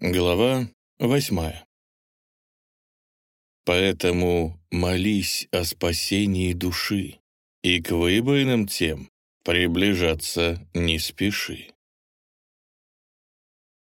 Глава восьмая. Поэтому молись о спасении души, и к выбоинам тем приближаться не спеши.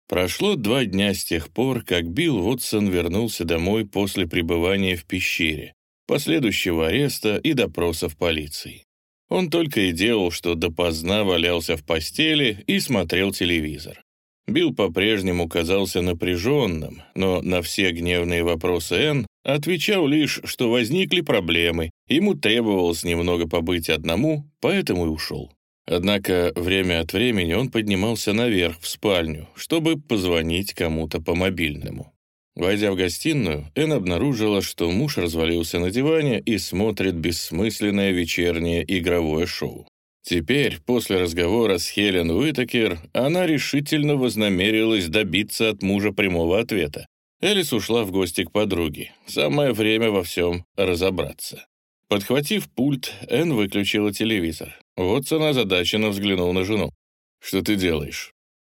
Прошло два дня с тех пор, как Билл Вотсон вернулся домой после пребывания в пещере, последующего ареста и допроса в полиции. Он только и делал, что допоздна валялся в постели и смотрел телевизор. Билл по-прежнему казался напряженным, но на все гневные вопросы Энн отвечал лишь, что возникли проблемы, ему требовалось немного побыть одному, поэтому и ушел. Однако время от времени он поднимался наверх в спальню, чтобы позвонить кому-то по мобильному. Войдя в гостиную, Энн обнаружила, что муж развалился на диване и смотрит бессмысленное вечернее игровое шоу. Теперь, после разговора с Хелен Уитакер, она решительно вознамерилась добиться от мужа прямого ответа. Элис ушла в гости к подруге. Самое время во всем разобраться. Подхватив пульт, Энн выключила телевизор. Вотсон озадаченно взглянул на жену. «Что ты делаешь?»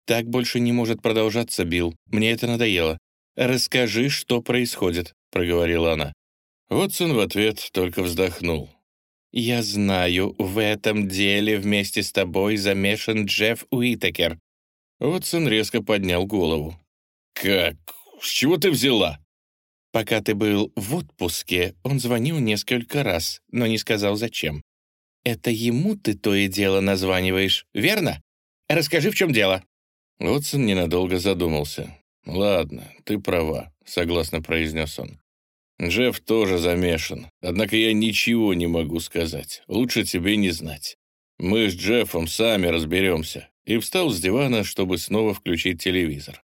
«Так больше не может продолжаться, Билл. Мне это надоело. Расскажи, что происходит», — проговорила она. Вотсон в ответ только вздохнул. «Я знаю, в этом деле вместе с тобой замешан Джефф Уитакер». Уотсон резко поднял голову. «Как? С чего ты взяла?» «Пока ты был в отпуске, он звонил несколько раз, но не сказал, зачем. Это ему ты то и дело названиваешь, верно? Расскажи, в чем дело». Уотсон ненадолго задумался. «Ладно, ты права», — согласно произнес он. Джефф тоже замешан, однако я ничего не могу сказать. Лучше тебе не знать. Мы с Джеффом сами разберемся. И встал с дивана, чтобы снова включить телевизор.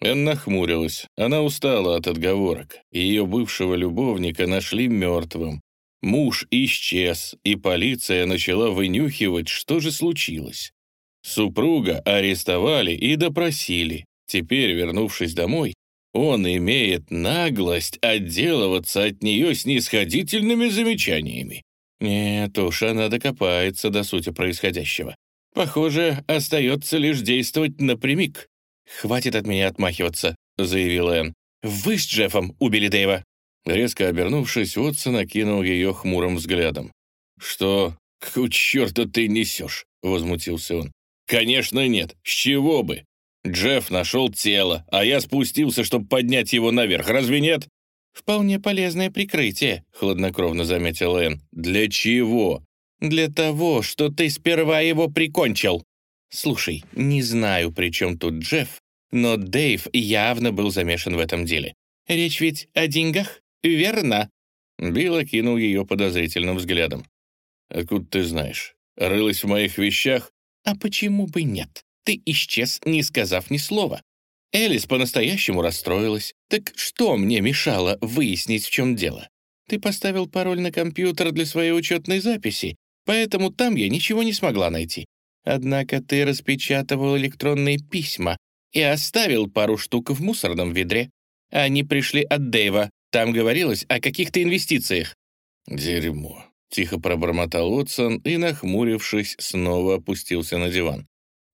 Энн нахмурилась. Она устала от отговорок. Ее бывшего любовника нашли мертвым. Муж исчез, и полиция начала вынюхивать, что же случилось. Супруга арестовали и допросили. Теперь, вернувшись домой, он имеет наглость отделываться от нее снисходительными замечаниями. Нет уж, она докопается до сути происходящего. Похоже, остается лишь действовать напрямик. «Хватит от меня отмахиваться», — заявил Энн. «Вы с Джеффом убили Дэйва». Резко обернувшись, Уотсон окинул ее хмурым взглядом. «Что? Какого черта ты несешь?» — возмутился он. «Конечно нет. С чего бы? Джефф нашел тело, а я спустился, чтобы поднять его наверх. Разве нет?» «Вполне полезное прикрытие», — хладнокровно заметил Энн. «Для чего?» «Для того, что ты сперва его прикончил». «Слушай, не знаю, при чем тут Джефф, но Дэйв явно был замешан в этом деле. Речь ведь о деньгах, верно?» Билл окинул ее подозрительным взглядом. «Откуда ты знаешь? Рылась в моих вещах?» «А почему бы нет? Ты исчез, не сказав ни слова. Элис по-настоящему расстроилась. Так что мне мешало выяснить, в чем дело? Ты поставил пароль на компьютер для своей учетной записи, поэтому там я ничего не смогла найти. Однако ты распечатывал электронные письма и оставил пару штук в мусорном ведре. Они пришли от Дэйва. Там говорилось о каких-то инвестициях. «Дерьмо», — тихо пробормотал Уотсон и, нахмурившись, снова опустился на диван.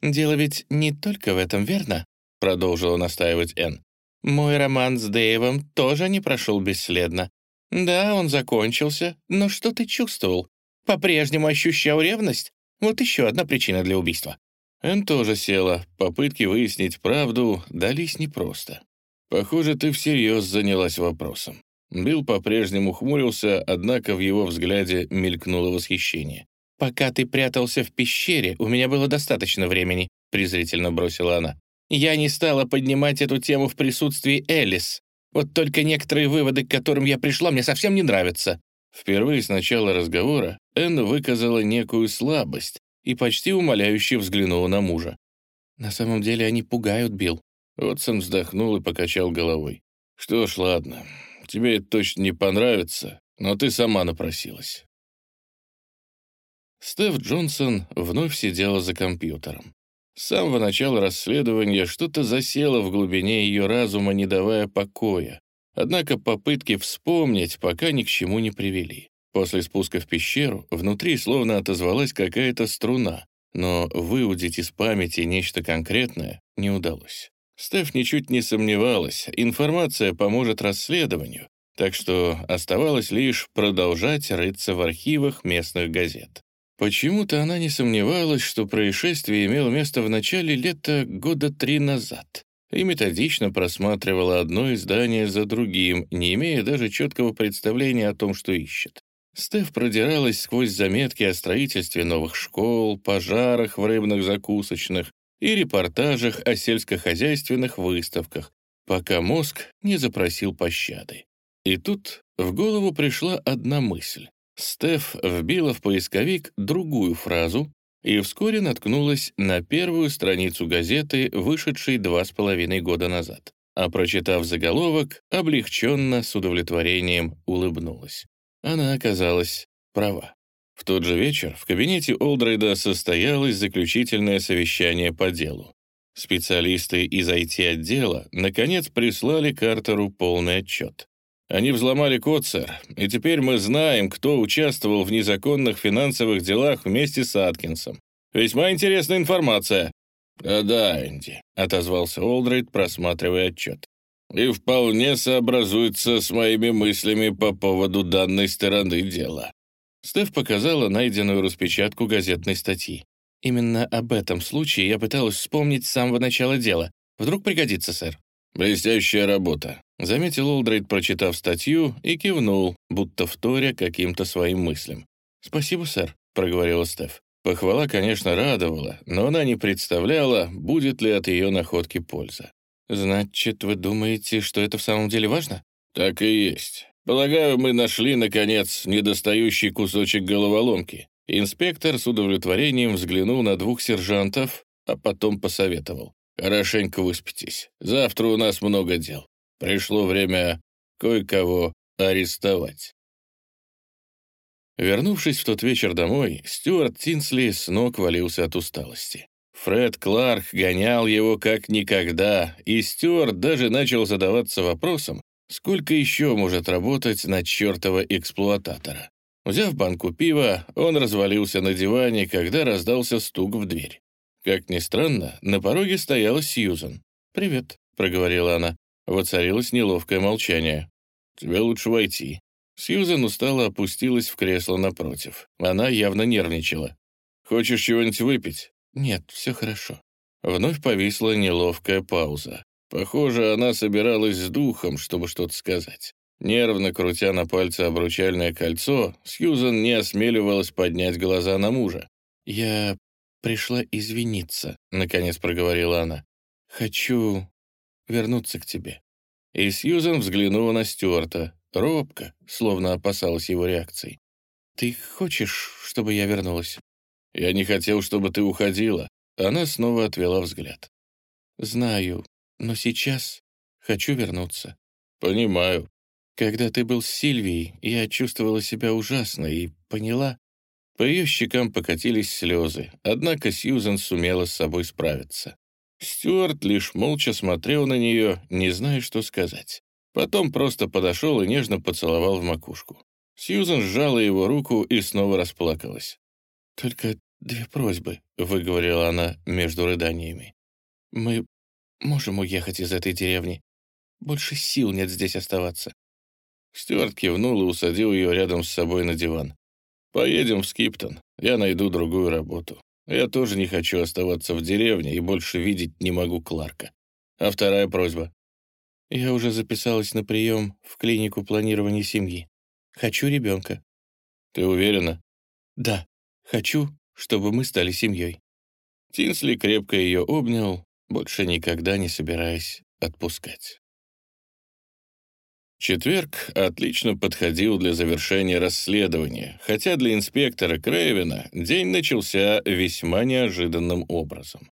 «Дело ведь не только в этом, верно?» — продолжила настаивать Энн. «Мой роман с Дэйвом тоже не прошел бесследно. Да, он закончился, но что ты чувствовал? По-прежнему ощущал ревность? Вот еще одна причина для убийства». Энн тоже села. Попытки выяснить правду дались непросто. «Похоже, ты всерьез занялась вопросом». Билл по-прежнему хмурился, однако в его взгляде мелькнуло восхищение. «Пока ты прятался в пещере, у меня было достаточно времени», — презрительно бросила она. «Я не стала поднимать эту тему в присутствии Элис. Вот только некоторые выводы, к которым я пришла, мне совсем не нравятся». Впервые с начала разговора Энн выказала некую слабость и почти умоляюще взглянула на мужа. «На самом деле они пугают, Билл». Отсон вздохнул и покачал головой. «Что ж, ладно, тебе это точно не понравится, но ты сама напросилась. Стеф Джонсон вновь сидела за компьютером. С самого начала расследования что-то засело в глубине ее разума, не давая покоя. Однако попытки вспомнить пока ни к чему не привели. После спуска в пещеру внутри словно отозвалась какая-то струна, но выудить из памяти нечто конкретное не удалось. Стеф ничуть не сомневалась, информация поможет расследованию, так что оставалось лишь продолжать рыться в архивах местных газет. Почему-то она не сомневалась, что происшествие имело место в начале лета года три назад, и методично просматривала одно издание за другим, не имея даже четкого представления о том, что ищет. Стеф продиралась сквозь заметки о строительстве новых школ, пожарах в рыбных закусочных и репортажах о сельскохозяйственных выставках, пока мозг не запросил пощады. И тут в голову пришла одна мысль. Стеф вбила в поисковик другую фразу и вскоре наткнулась на первую страницу газеты, вышедшей два с половиной года назад. А прочитав заголовок, облегченно, с удовлетворением улыбнулась. Она оказалась права. В тот же вечер в кабинете Олдрейда состоялось заключительное совещание по делу. Специалисты из IT-отдела наконец прислали Картеру полный отчет. Они взломали код, сэр, и теперь мы знаем, кто участвовал в незаконных финансовых делах вместе с Аткинсом. Весьма интересная информация». «Да-да, Энди», — отозвался Олдрейд, просматривая отчет. «И вполне сообразуется с моими мыслями по поводу данной стороны дела». Стеф показала найденную распечатку газетной статьи. «Именно об этом случае я пыталась вспомнить с самого начала дела. Вдруг пригодится, сэр». «Блестящая работа», — заметил Олдрейд, прочитав статью, и кивнул, будто вторя каким-то своим мыслям. «Спасибо, сэр», — проговорила Стеф. Похвала, конечно, радовала, но она не представляла, будет ли от ее находки польза. «Значит, вы думаете, что это в самом деле важно?» «Так и есть. Полагаю, мы нашли, наконец, недостающий кусочек головоломки». Инспектор с удовлетворением взглянул на двух сержантов, а потом посоветовал. Хорошенько выспитесь. Завтра у нас много дел. Пришло время кое-кого арестовать». Вернувшись в тот вечер домой, Стюарт Тинсли с ног валился от усталости. Фред Кларк гонял его как никогда, и Стюарт даже начал задаваться вопросом, сколько еще может работать на чертова эксплуататора. Взяв банку пива, он развалился на диване, когда раздался стук в дверь. Как ни странно, на пороге стояла Сьюзан. «Привет», — проговорила она. Воцарилось неловкое молчание. «Тебе лучше войти». Сьюзан устало опустилась в кресло напротив. Она явно нервничала. «Хочешь чего-нибудь выпить?» «Нет, все хорошо». Вновь повисла неловкая пауза. Похоже, она собиралась с духом, чтобы что-то сказать. Нервно крутя на пальце обручальное кольцо, Сьюзан не осмеливалась поднять глаза на мужа. «Я пришла извиниться», — наконец проговорила она. «Хочу вернуться к тебе». И Сьюзен взглянула на Стюарта, робко, словно опасалась его реакции. «Ты хочешь, чтобы я вернулась?» «Я не хотел, чтобы ты уходила». Она снова отвела взгляд. «Знаю, но сейчас хочу вернуться». «Понимаю». «Когда ты был с Сильвией, я чувствовала себя ужасно и поняла, по ее щекам покатились слезы, однако Сьюзен сумела с собой справиться. Стюарт лишь молча смотрел на нее, не зная, что сказать. Потом просто подошел и нежно поцеловал в макушку. Сьюзен сжала его руку и снова расплакалась. «Только две просьбы», — выговорила она между рыданиями. «Мы можем уехать из этой деревни. Больше сил нет здесь оставаться». Стюарт кивнул и усадил ее рядом с собой на диван. Поедем в Скиптон, я найду другую работу. Я тоже не хочу оставаться в деревне и больше видеть не могу Кларка. А вторая просьба. Я уже записалась на прием в клинику планирования семьи. Хочу ребенка. Ты уверена? Да, хочу, чтобы мы стали семьей. Тинсли крепко ее обнял, больше никогда не собираясь отпускать. Четверг отлично подходил для завершения расследования, хотя для инспектора Крейвена день начался весьма неожиданным образом.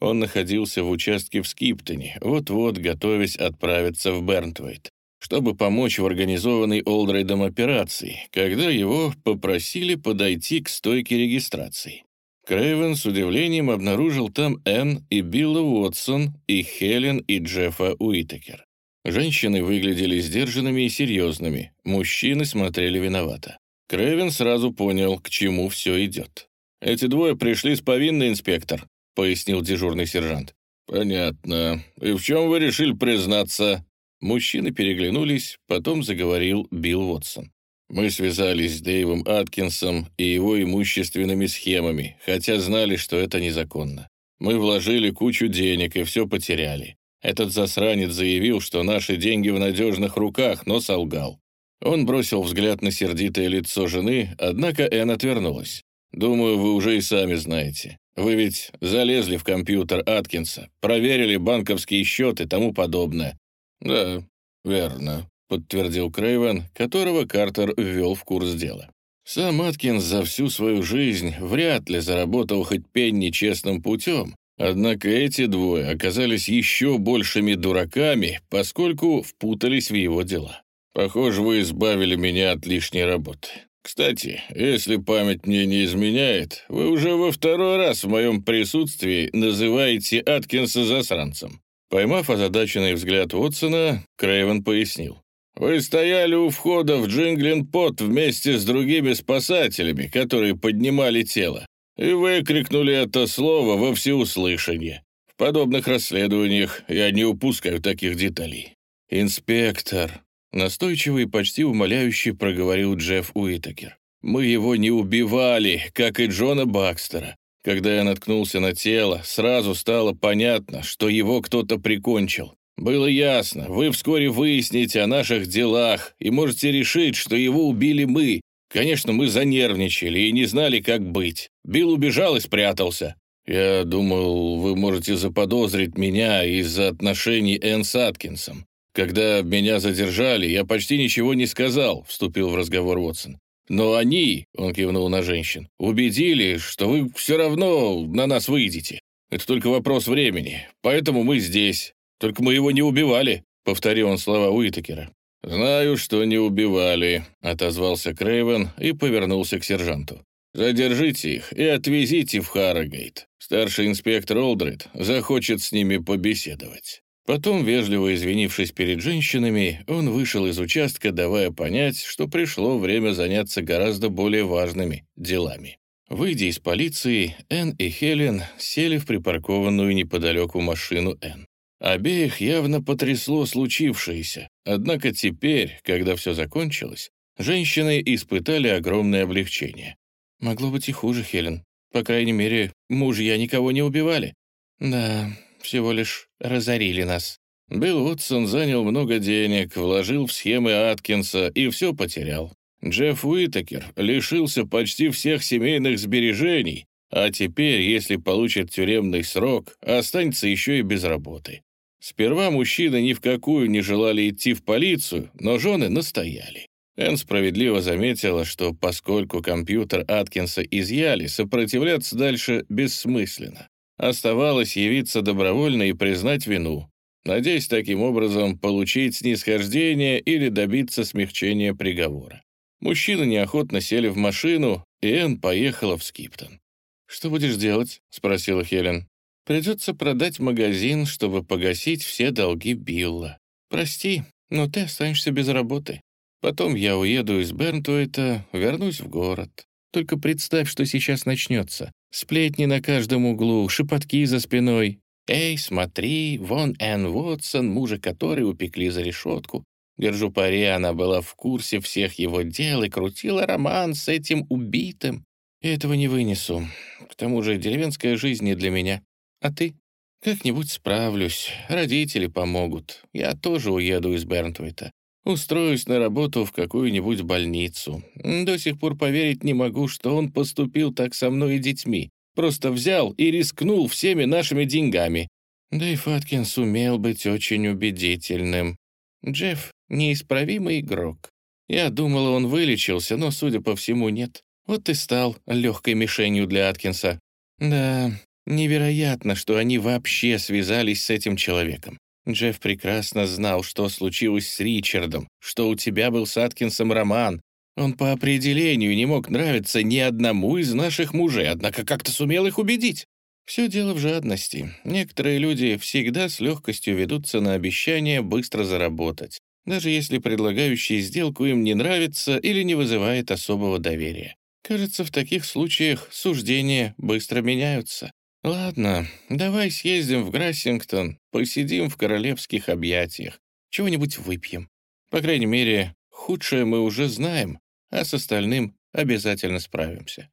Он находился в участке в Скиптоне, вот-вот готовясь отправиться в Бернтвейт, чтобы помочь в организованной Олдрейдом операции, когда его попросили подойти к стойке регистрации. Крейвен с удивлением обнаружил там Энн и Билла Уотсон, и Хелен и Джеффа Уитакер. Женщины выглядели сдержанными и серьезными, мужчины смотрели виновато. Крэвен сразу понял, к чему все идет. «Эти двое пришли с повинной, инспектор», — пояснил дежурный сержант. «Понятно. И в чем вы решили признаться?» Мужчины переглянулись, потом заговорил Билл Уотсон. «Мы связались с Дэйвом Аткинсом и его имущественными схемами, хотя знали, что это незаконно. Мы вложили кучу денег и все потеряли. Этот засранец заявил, что наши деньги в надежных руках, но солгал. Он бросил взгляд на сердитое лицо жены, однако Энн отвернулась. «Думаю, вы уже и сами знаете. Вы ведь залезли в компьютер Аткинса, проверили банковские счеты и тому подобное». «Да, верно», — подтвердил Крейвен, которого Картер ввел в курс дела. Сам Аткинс за всю свою жизнь вряд ли заработал хоть пенни честным путем, однако эти двое оказались еще большими дураками, поскольку впутались в его дела. Похоже, вы избавили меня от лишней работы. Кстати, если память мне не изменяет, вы уже во второй раз в моем присутствии называете Аткинса засранцем». Поймав озадаченный взгляд Уотсона, Крейвен пояснил. «Вы стояли у входа в Джинглин-Пот вместе с другими спасателями, которые поднимали тело, и выкрикнули это слово во всеуслышание. В подобных расследованиях я не упускаю таких деталей». «Инспектор», Настойчиво и почти умоляюще проговорил Джефф Уитакер. «Мы его не убивали, как и Джона Бакстера. Когда я наткнулся на тело, сразу стало понятно, что его кто-то прикончил. Было ясно, вы вскоре выясните о наших делах и можете решить, что его убили мы. Конечно, мы занервничали и не знали, как быть. Билл убежал и спрятался. Я думал, вы можете заподозрить меня из-за отношений Энн с Аткинсом. «Когда меня задержали, я почти ничего не сказал», — вступил в разговор Уотсон. «Но они», — он кивнул на женщин, — «убедили, что вы все равно на нас выйдете. Это только вопрос времени, поэтому мы здесь. Только мы его не убивали», — повторил он слова Уитакера. «Знаю, что не убивали», — отозвался Крейвен и повернулся к сержанту. «Задержите их и отвезите в Харрогейт. Старший инспектор Олдрид захочет с ними побеседовать». Потом, вежливо извинившись перед женщинами, он вышел из участка, давая понять, что пришло время заняться гораздо более важными делами. Выйдя из полиции, Энн и Хелен сели в припаркованную неподалеку машину Энн. Обеих явно потрясло случившееся, однако теперь, когда все закончилось, женщины испытали огромное облегчение. «Могло быть и хуже, Хелен. По крайней мере, мужья никого не убивали». «Да, всего лишь разорили нас. Билл Уотсон занял много денег, вложил в схемы Аткинса и все потерял. Джефф Уитакер лишился почти всех семейных сбережений, а теперь, если получит тюремный срок, останется еще и без работы. Сперва мужчины ни в какую не желали идти в полицию, но жены настояли. Энн справедливо заметила, что поскольку компьютер Аткинса изъяли, сопротивляться дальше бессмысленно. Оставалось явиться добровольно и признать вину, надеясь таким образом получить снисхождение или добиться смягчения приговора. Мужчины неохотно сели в машину, и Энн поехала в Скиптон. «Что будешь делать?» — спросила Хелен. «Придется продать магазин, чтобы погасить все долги Билла. Прости, но ты останешься без работы. Потом я уеду из Бернтуэта, вернусь в город. Только представь, что сейчас начнется. Сплетни на каждом углу, шепотки за спиной. «Эй, смотри, вон Энн Уотсон, мужа которой упекли за решетку». Держу пари, она была в курсе всех его дел и крутила роман с этим убитым. Этого не вынесу. К тому же деревенская жизнь не для меня. А ты? Как-нибудь справлюсь. Родители помогут. Я тоже уеду из Бернтвейта. Устроюсь на работу в какую-нибудь больницу. До сих пор поверить не могу, что он поступил так со мной и детьми. Просто взял и рискнул всеми нашими деньгами. Дэйв Аткинс сумел быть очень убедительным. Джефф — неисправимый игрок. Я думала, он вылечился, но, судя по всему, нет. Вот и стал легкой мишенью для Аткинса. Да, невероятно, что они вообще связались с этим человеком. Джефф прекрасно знал, что случилось с Ричардом, что у тебя был с Аткинсом роман. Он по определению не мог нравиться ни одному из наших мужей, однако как-то сумел их убедить. Все дело в жадности. Некоторые люди всегда с легкостью ведутся на обещание быстро заработать, даже если предлагающий сделку им не нравится или не вызывает особого доверия. Кажется, в таких случаях суждения быстро меняются. «Ладно, давай съездим в Грассингтон, посидим в королевских объятиях, чего-нибудь выпьем. По крайней мере, худшее мы уже знаем, а с остальным обязательно справимся».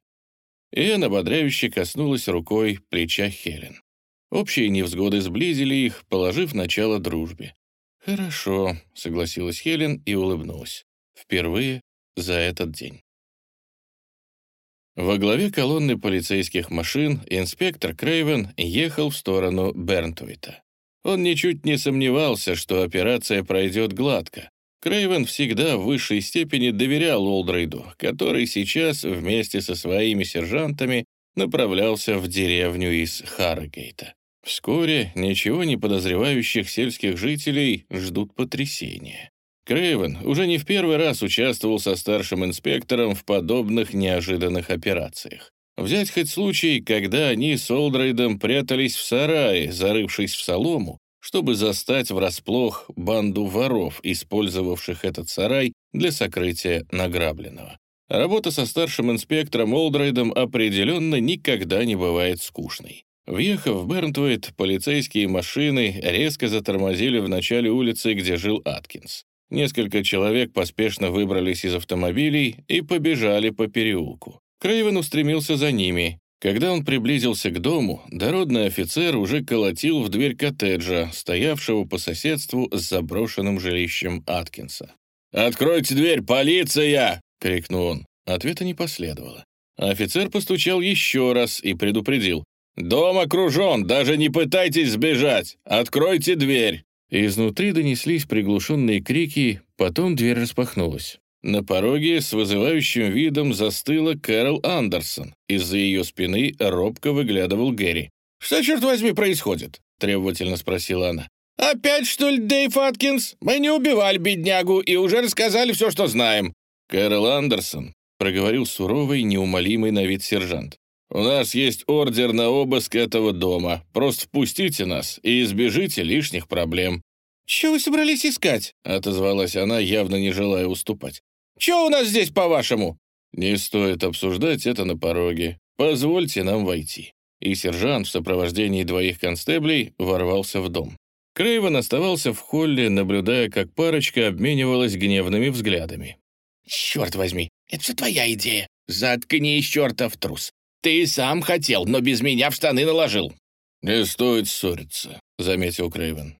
И она ободряюще коснулась рукой плеча Хелен. Общие невзгоды сблизили их, положив начало дружбе. «Хорошо», — согласилась Хелен и улыбнулась. Впервые за этот день. Во главе колонны полицейских машин инспектор Крейвен ехал в сторону Бернтуита. Он ничуть не сомневался, что операция пройдет гладко. Крейвен всегда в высшей степени доверял Олдрейду, который сейчас вместе со своими сержантами направлялся в деревню из Харрогейта. Вскоре ничего не подозревающих сельских жителей ждут потрясения. Крейвен уже не в первый раз участвовал со старшим инспектором в подобных неожиданных операциях. Взять хоть случай, когда они с Олдрейдом прятались в сарае, зарывшись в солому, чтобы застать врасплох банду воров, использовавших этот сарай для сокрытия награбленного. Работа со старшим инспектором Олдрейдом определенно никогда не бывает скучной. Въехав в Бернтвейт, полицейские машины резко затормозили в начале улицы, где жил Аткинс. Несколько человек поспешно выбрались из автомобилей и побежали по переулку. Крейвен устремился за ними. Когда он приблизился к дому, дородный офицер уже колотил в дверь коттеджа, стоявшего по соседству с заброшенным жилищем Аткинса. «Откройте дверь, полиция!» — крикнул он. Ответа не последовало. Офицер постучал еще раз и предупредил. «Дом окружен, даже не пытайтесь сбежать! Откройте дверь!» Изнутри донеслись приглушенные крики, потом дверь распахнулась. На пороге с вызывающим видом застыла Кэрол Андерсон. Из-за ее спины робко выглядывал Гэри. «Что, черт возьми, происходит?» — требовательно спросила она. «Опять, что ли, Дэйв Аткинс? Мы не убивали беднягу и уже рассказали все, что знаем». Кэрол Андерсон проговорил суровый, неумолимый на вид сержант. «У нас есть ордер на обыск этого дома. Просто впустите нас и избежите лишних проблем». «Чего вы собрались искать?» — отозвалась она, явно не желая уступать. «Чего у нас здесь, по-вашему?» «Не стоит обсуждать это на пороге. Позвольте нам войти». И сержант в сопровождении двоих констеблей ворвался в дом. Крейвен оставался в холле, наблюдая, как парочка обменивалась гневными взглядами. «Черт возьми, это все твоя идея. Заткнись, чертов трус. Ты сам хотел, но без меня в штаны наложил». «Не стоит ссориться», — заметил Крейвен.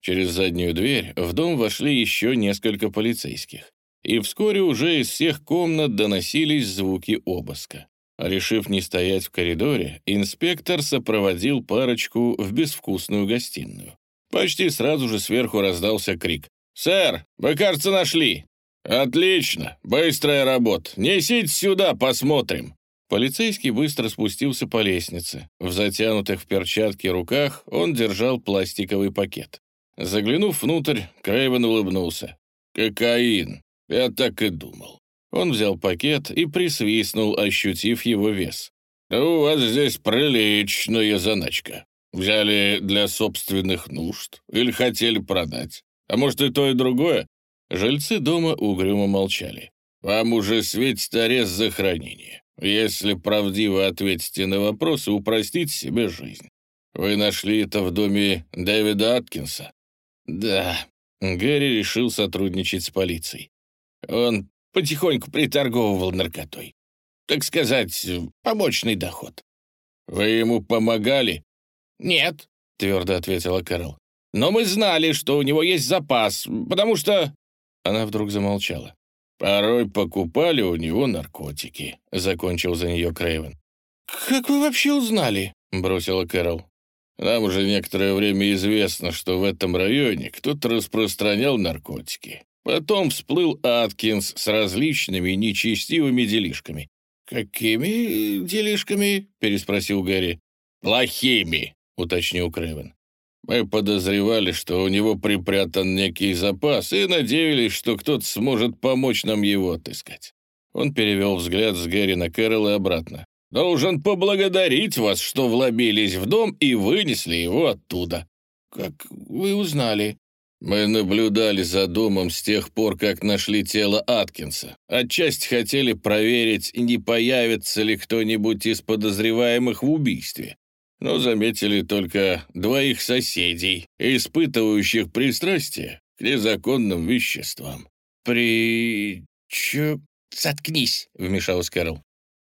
Через заднюю дверь в дом вошли еще несколько полицейских. И вскоре уже из всех комнат доносились звуки обыска. Решив не стоять в коридоре, инспектор сопроводил парочку в безвкусную гостиную. Почти сразу же сверху раздался крик. «Сэр, вы, кажется, нашли!» «Отлично! Быстрая работа! Несите сюда, посмотрим!» Полицейский быстро спустился по лестнице. В затянутых в перчатки руках он держал пластиковый пакет. Заглянув внутрь, Крейвен улыбнулся. «Кокаин! Я так и думал». Он взял пакет и присвистнул, ощутив его вес. «У вас здесь приличная заначка. Взяли для собственных нужд или хотели продать? А может, и то, и другое?» Жильцы дома угрюмо молчали. «Вам уже светит арест за хранение. Если правдиво ответите на вопросы, упростите себе жизнь. Вы нашли это в доме Дэвида Аткинса? Да. Гэри решил сотрудничать с полицией. Он потихоньку приторговывал наркотой. Так сказать, помощный доход. Вы ему помогали? Нет, твердо ответила Кэрол. Но мы знали, что у него есть запас, потому что... Она вдруг замолчала. Порой покупали у него наркотики», — закончил за нее Крейвен. «Как вы вообще узнали?» — бросила Кэрол. «Нам уже некоторое время известно, что в этом районе кто-то распространял наркотики. Потом всплыл Аткинс с различными нечестивыми делишками». «Какими делишками?» — переспросил Гарри. «Плохими», — уточнил Крейвен. Мы подозревали, что у него припрятан некий запас, и надеялись, что кто-то сможет помочь нам его отыскать. Он перевел взгляд с Гэри на Кэрол и обратно. «Должен поблагодарить вас, что вломились в дом и вынесли его оттуда». «Как вы узнали?» «Мы наблюдали за домом с тех пор, как нашли тело Аткинса. Отчасти хотели проверить, не появится ли кто-нибудь из подозреваемых в убийстве. Но заметили только двоих соседей, испытывающих пристрастие к незаконным веществам. «При... чё...» «Заткнись», — вмешалась Кэрол.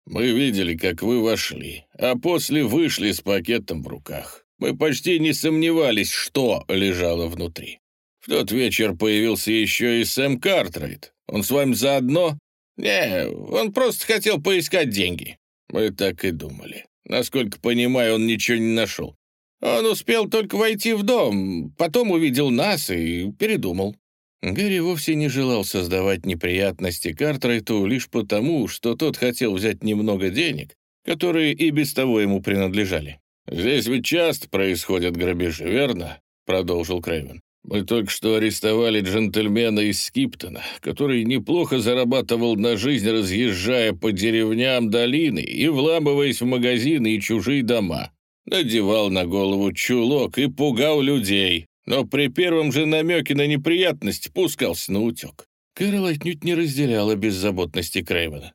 «Мы видели, как вы вошли, а после вышли с пакетом в руках. Мы почти не сомневались, что лежало внутри. В тот вечер появился еще и Сэм Картрайт. Он с вами заодно?» «Не, он просто хотел поискать деньги». «Мы так и думали. Насколько понимаю, он ничего не нашел. Он успел только войти в дом, потом увидел нас и передумал». Гэри вовсе не желал создавать неприятности Картрайту лишь потому, что тот хотел взять немного денег, которые и без того ему принадлежали. «Здесь ведь часто происходят грабежи, верно?» — продолжил Крейвен. «Мы только что арестовали джентльмена из Скиптона, который неплохо зарабатывал на жизнь, разъезжая по деревням долины и вламываясь в магазины и чужие дома. Надевал на голову чулок и пугал людей, но при первом же намеке на неприятность пускался на утек. Кэрол отнюдь не разделяла беззаботности Крейвена.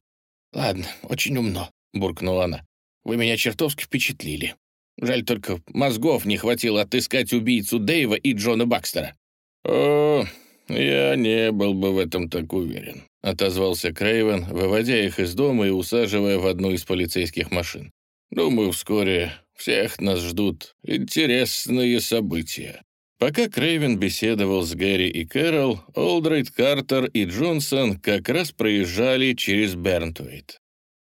«Ладно, очень умно», — буркнула она. «Вы меня чертовски впечатлили. Жаль только, мозгов не хватило отыскать убийцу Дэйва и Джона Бакстера». «О, я не был бы в этом так уверен», — отозвался Крейвен, выводя их из дома и усаживая в одну из полицейских машин. «Думаю, вскоре всех нас ждут интересные события». Пока Крейвен беседовал с Гэри и Кэрол, Олдрейд, Картер и Джонсон как раз проезжали через Бернтуит.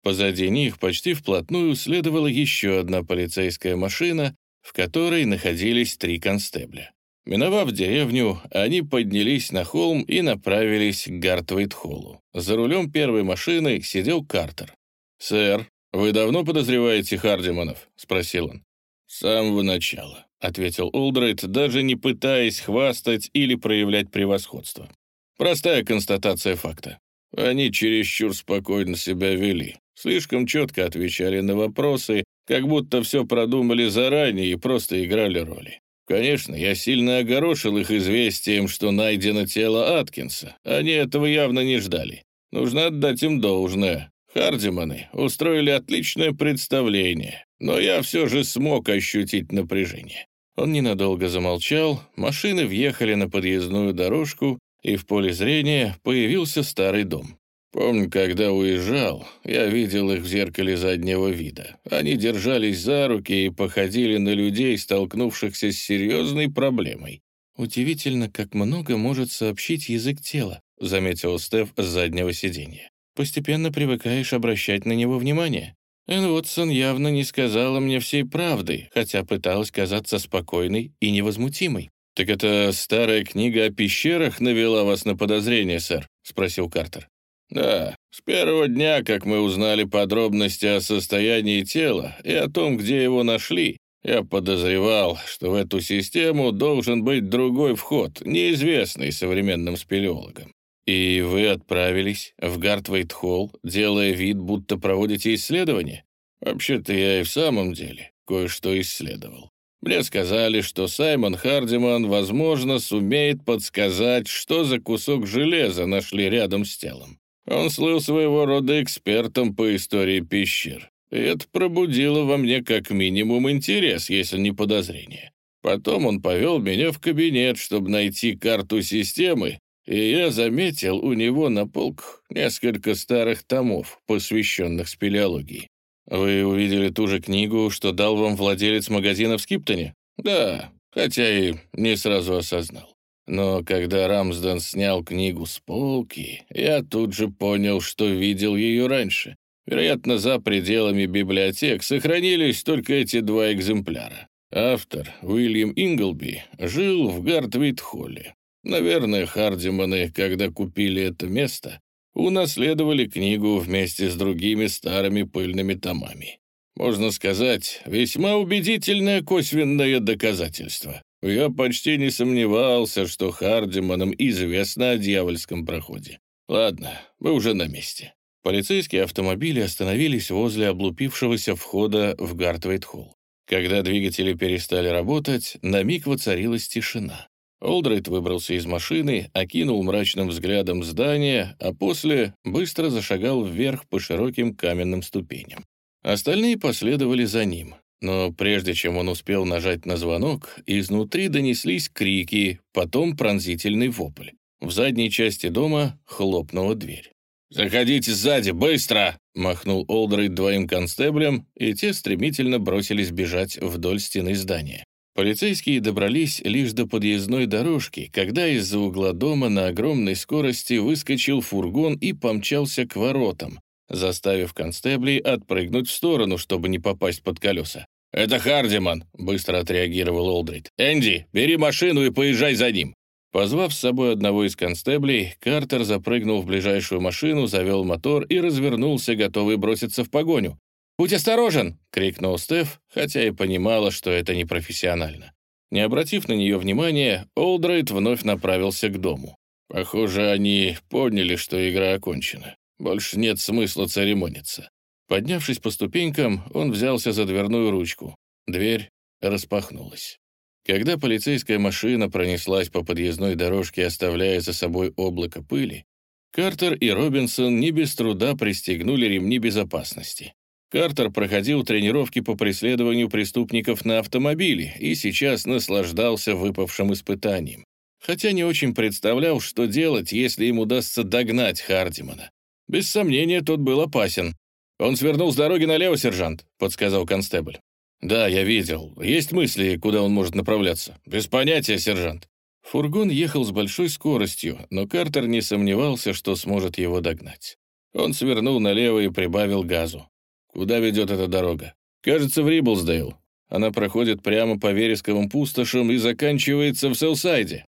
Позади них почти вплотную следовала еще одна полицейская машина, в которой находились три констебля. Миновав деревню, они поднялись на холм и направились к Гартвейт-холлу. За рулем первой машины сидел Картер. «Сэр, вы давно подозреваете Хардиманов?» — спросил он. «С самого начала», — ответил Олдрайт, даже не пытаясь хвастать или проявлять превосходство. Простая констатация факта. Они чересчур спокойно себя вели, слишком четко отвечали на вопросы, как будто все продумали заранее и просто играли роли. Конечно, я сильно огорошил их известием, что найдено тело Аткинса. Они этого явно не ждали. Нужно отдать им должное. Хардиманы устроили отличное представление, но я все же смог ощутить напряжение. Он ненадолго замолчал, машины въехали на подъездную дорожку, и в поле зрения появился старый дом. Помню, когда уезжал, я видел их в зеркале заднего вида. Они держались за руки и походили на людей, столкнувшихся с серьезной проблемой. «Удивительно, как много может сообщить язык тела», — заметил Стеф с заднего сиденья. «Постепенно привыкаешь обращать на него внимание. Энн Уотсон явно не сказала мне всей правды, хотя пыталась казаться спокойной и невозмутимой. «Так это старая книга о пещерах навела вас на подозрение, сэр?» — спросил Картер. «Да, с первого дня, как мы узнали подробности о состоянии тела и о том, где его нашли, я подозревал, что в эту систему должен быть другой вход, неизвестный современным спелеологам. «И вы отправились в Гартвейт-холл, делая вид, будто проводите исследование?» «Вообще-то я и в самом деле кое-что исследовал. Мне сказали, что Саймон Хардиман, возможно, сумеет подсказать, что за кусок железа нашли рядом с телом. Он слыл своего рода экспертом по истории пещер. И это пробудило во мне как минимум интерес, если не подозрение. Потом он повел меня в кабинет, чтобы найти карту системы и я заметил у него на полках несколько старых томов, посвященных спелеологии. Вы увидели ту же книгу, что дал вам владелец магазина в Скиптоне? Да, хотя и не сразу осознал. Но когда Рамсден снял книгу с полки, я тут же понял, что видел ее раньше. Вероятно, за пределами библиотек сохранились только эти два экземпляра. Автор, Уильям Инглби, жил в Гартвит-холле, Наверное, Хардиманы, когда купили это место, унаследовали книгу вместе с другими старыми пыльными томами. Можно сказать, весьма убедительное косвенное доказательство. Я почти не сомневался, что Хардиманам известно о дьявольском проходе. Ладно, мы уже на месте. Полицейские автомобили остановились возле облупившегося входа в Гартвейт-холл. Когда двигатели перестали работать, на миг воцарилась тишина. Олдрейд выбрался из машины, окинул мрачным взглядом здание, а после быстро зашагал вверх по широким каменным ступеням. Остальные последовали за ним. Но прежде чем он успел нажать на звонок, изнутри донеслись крики, потом пронзительный вопль. В задней части дома хлопнула дверь. «Заходите сзади, быстро!» — махнул Олдрейд двоим констеблям, и те стремительно бросились бежать вдоль стены здания. Полицейские добрались лишь до подъездной дорожки, когда из-за угла дома на огромной скорости выскочил фургон и помчался к воротам, заставив констеблей отпрыгнуть в сторону, чтобы не попасть под колеса. «Это Хардиман», — быстро отреагировал Олдрид. «Энди, бери машину и поезжай за ним». Позвав с собой одного из констеблей, Картер запрыгнул в ближайшую машину, завел мотор и развернулся, готовый броситься в погоню. «Будь осторожен!» — крикнул Стеф, хотя и понимала, что это непрофессионально. Не обратив на нее внимания, Олдрейд вновь направился к дому. Похоже, они поняли, что игра окончена. Больше нет смысла церемониться. Поднявшись по ступенькам, он взялся за дверную ручку. Дверь распахнулась. Когда полицейская машина пронеслась по подъездной дорожке, оставляя за собой облако пыли, Картер и Робинсон не без труда пристегнули ремни безопасности. Картер проходил тренировки по преследованию преступников на автомобиле и сейчас наслаждался выпавшим испытанием. Хотя не очень представлял, что делать, если им удастся догнать Хардимана. Без сомнения, тот был опасен. «Он свернул с дороги налево, сержант», — подсказал констебль. «Да, я видел. Есть мысли, куда он может направляться?» «Без понятия, сержант». Фургон ехал с большой скоростью, но Картер не сомневался, что сможет его догнать. Он свернул налево и прибавил газу. «Куда ведет эта дорога?» «Кажется, в Риблсдейл. Она проходит прямо по вересковым пустошам и заканчивается в Селсайде».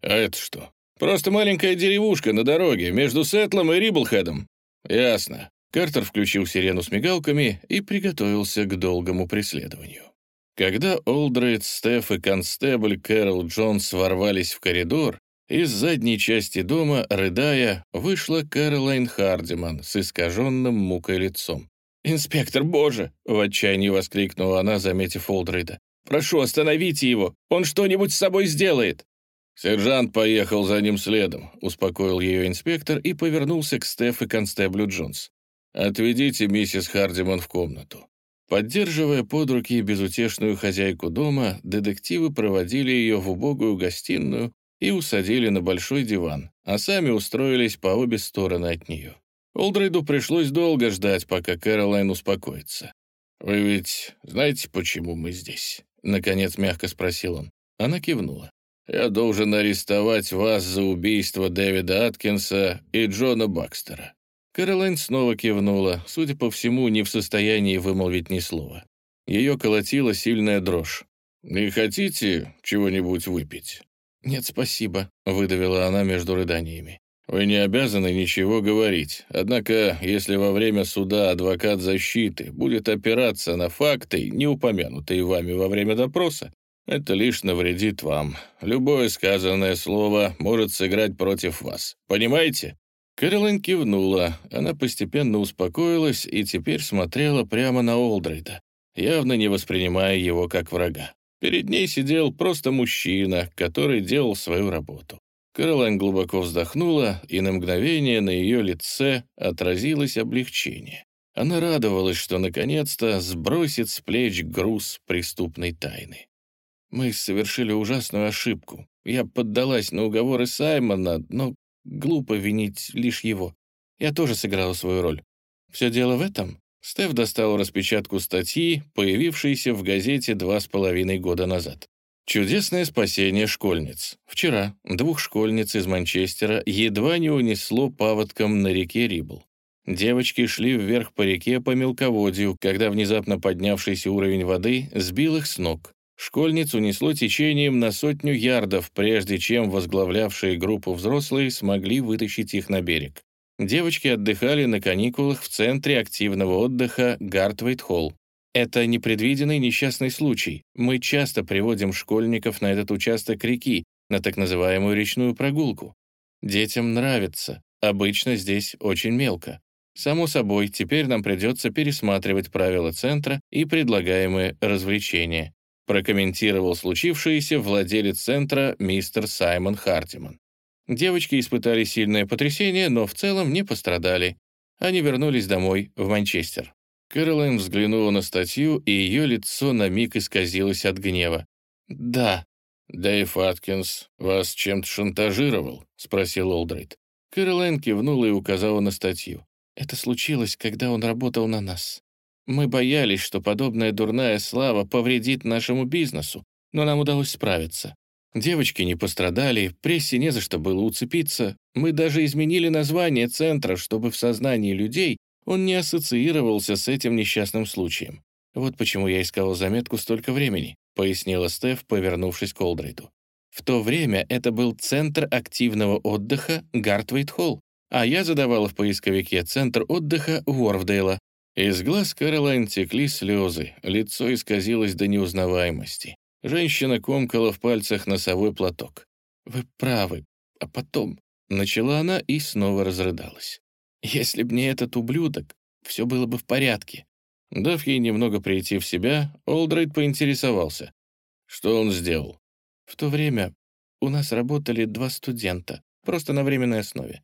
«А это что?» Просто маленькая деревушка на дороге между Сетлом и Риблхедом». «Ясно». Картер включил сирену с мигалками и приготовился к долгому преследованию. Когда Олдрейд, Стеф и констебль Кэрол Джонс ворвались в коридор, из задней части дома, рыдая, вышла Кэролайн Хардиман с искаженным мукой лицом. «Инспектор, боже!» — в отчаянии воскликнула она, заметив Олдрейда. «Прошу, остановите его! Он что-нибудь с собой сделает!» «Сержант поехал за ним следом», — успокоил ее инспектор и повернулся к Стеф и констеблю Джонс. «Отведите миссис Хардиман в комнату». Поддерживая под руки безутешную хозяйку дома, детективы проводили ее в убогую гостиную и усадили на большой диван, а сами устроились по обе стороны от нее. Олдрейду пришлось долго ждать, пока Кэролайн успокоится. «Вы ведь знаете, почему мы здесь?» — наконец мягко спросил он. Она кивнула. Я должен арестовать вас за убийство Дэвида Аткинса и Джона Бакстера». Кэролайн снова кивнула, судя по всему, не в состоянии вымолвить ни слова. Ее колотила сильная дрожь. «Не хотите чего-нибудь выпить?» «Нет, спасибо», — выдавила она между рыданиями. «Вы не обязаны ничего говорить. Однако, если во время суда адвокат защиты будет опираться на факты, не упомянутые вами во время допроса, это лишь навредит вам. Любое сказанное слово может сыграть против вас. Понимаете?» Кэролайн кивнула. Она постепенно успокоилась и теперь смотрела прямо на Олдрейда, явно не воспринимая его как врага. Перед ней сидел просто мужчина, который делал свою работу. Кэролайн глубоко вздохнула, и на мгновение на ее лице отразилось облегчение. Она радовалась, что наконец-то сбросит с плеч груз преступной тайны. Мы совершили ужасную ошибку. Я поддалась на уговоры Саймона, но глупо винить лишь его. Я тоже сыграла свою роль. Все дело в этом. Стеф достал распечатку статьи, появившейся в газете два с половиной года назад. Чудесное спасение школьниц. Вчера двух школьниц из Манчестера едва не унесло паводком на реке Рибл. Девочки шли вверх по реке по мелководью, когда внезапно поднявшийся уровень воды сбил их с ног. Школьниц унесло течением на сотню ярдов, прежде чем возглавлявшие группу взрослые смогли вытащить их на берег. Девочки отдыхали на каникулах в центре активного отдыха Гартвейт-Холл. Это непредвиденный несчастный случай. Мы часто приводим школьников на этот участок реки, на так называемую речную прогулку. Детям нравится. Обычно здесь очень мелко. Само собой, теперь нам придется пересматривать правила центра и предлагаемые развлечения прокомментировал случившееся владелец центра мистер Саймон Хартиман. Девочки испытали сильное потрясение, но в целом не пострадали. Они вернулись домой, в Манчестер. Кэролайн взглянула на статью, и ее лицо на миг исказилось от гнева. «Да». «Дэйв Аткинс вас чем-то шантажировал?» — спросил Олдрейд. Кэролайн кивнула и указала на статью. «Это случилось, когда он работал на нас. Мы боялись, что подобная дурная слава повредит нашему бизнесу, но нам удалось справиться. Девочки не пострадали, прессе не за что было уцепиться. Мы даже изменили название центра, чтобы в сознании людей он не ассоциировался с этим несчастным случаем. Вот почему я искала заметку столько времени пояснила Стеф, повернувшись к Олдрейду. В то время это был центр активного отдыха Гартвейт-Холл, а я задавала в поисковике центр отдыха Уорфдейла. Из глаз Кэролайн текли слезы, лицо исказилось до неузнаваемости. Женщина комкала в пальцах носовой платок. «Вы правы. А потом...» Начала она и снова разрыдалась. «Если б не этот ублюдок, все было бы в порядке. Дав ей немного прийти в себя, Олдрейд поинтересовался. Что он сделал? В то время у нас работали два студента, просто на временной основе.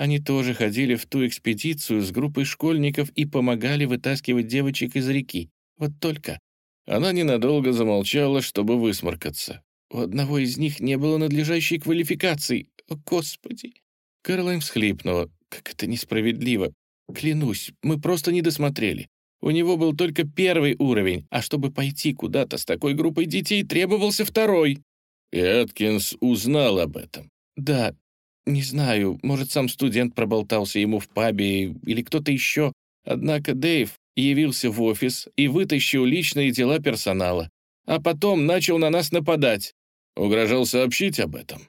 Они тоже ходили в ту экспедицию с группой школьников и помогали вытаскивать девочек из реки. Вот только... Она ненадолго замолчала, чтобы высморкаться. У одного из них не было надлежащей квалификации. О, Господи! Кэролайн всхлипнула. Как это несправедливо. Клянусь, мы просто не досмотрели. У него был только первый уровень, а чтобы пойти куда-то с такой группой детей, требовался второй. И Аткинс узнал об этом. Да, не знаю, может, сам студент проболтался ему в пабе или кто-то еще. Однако Дэйв явился в офис и вытащил личные дела персонала, а потом начал на нас нападать. Угрожал сообщить об этом?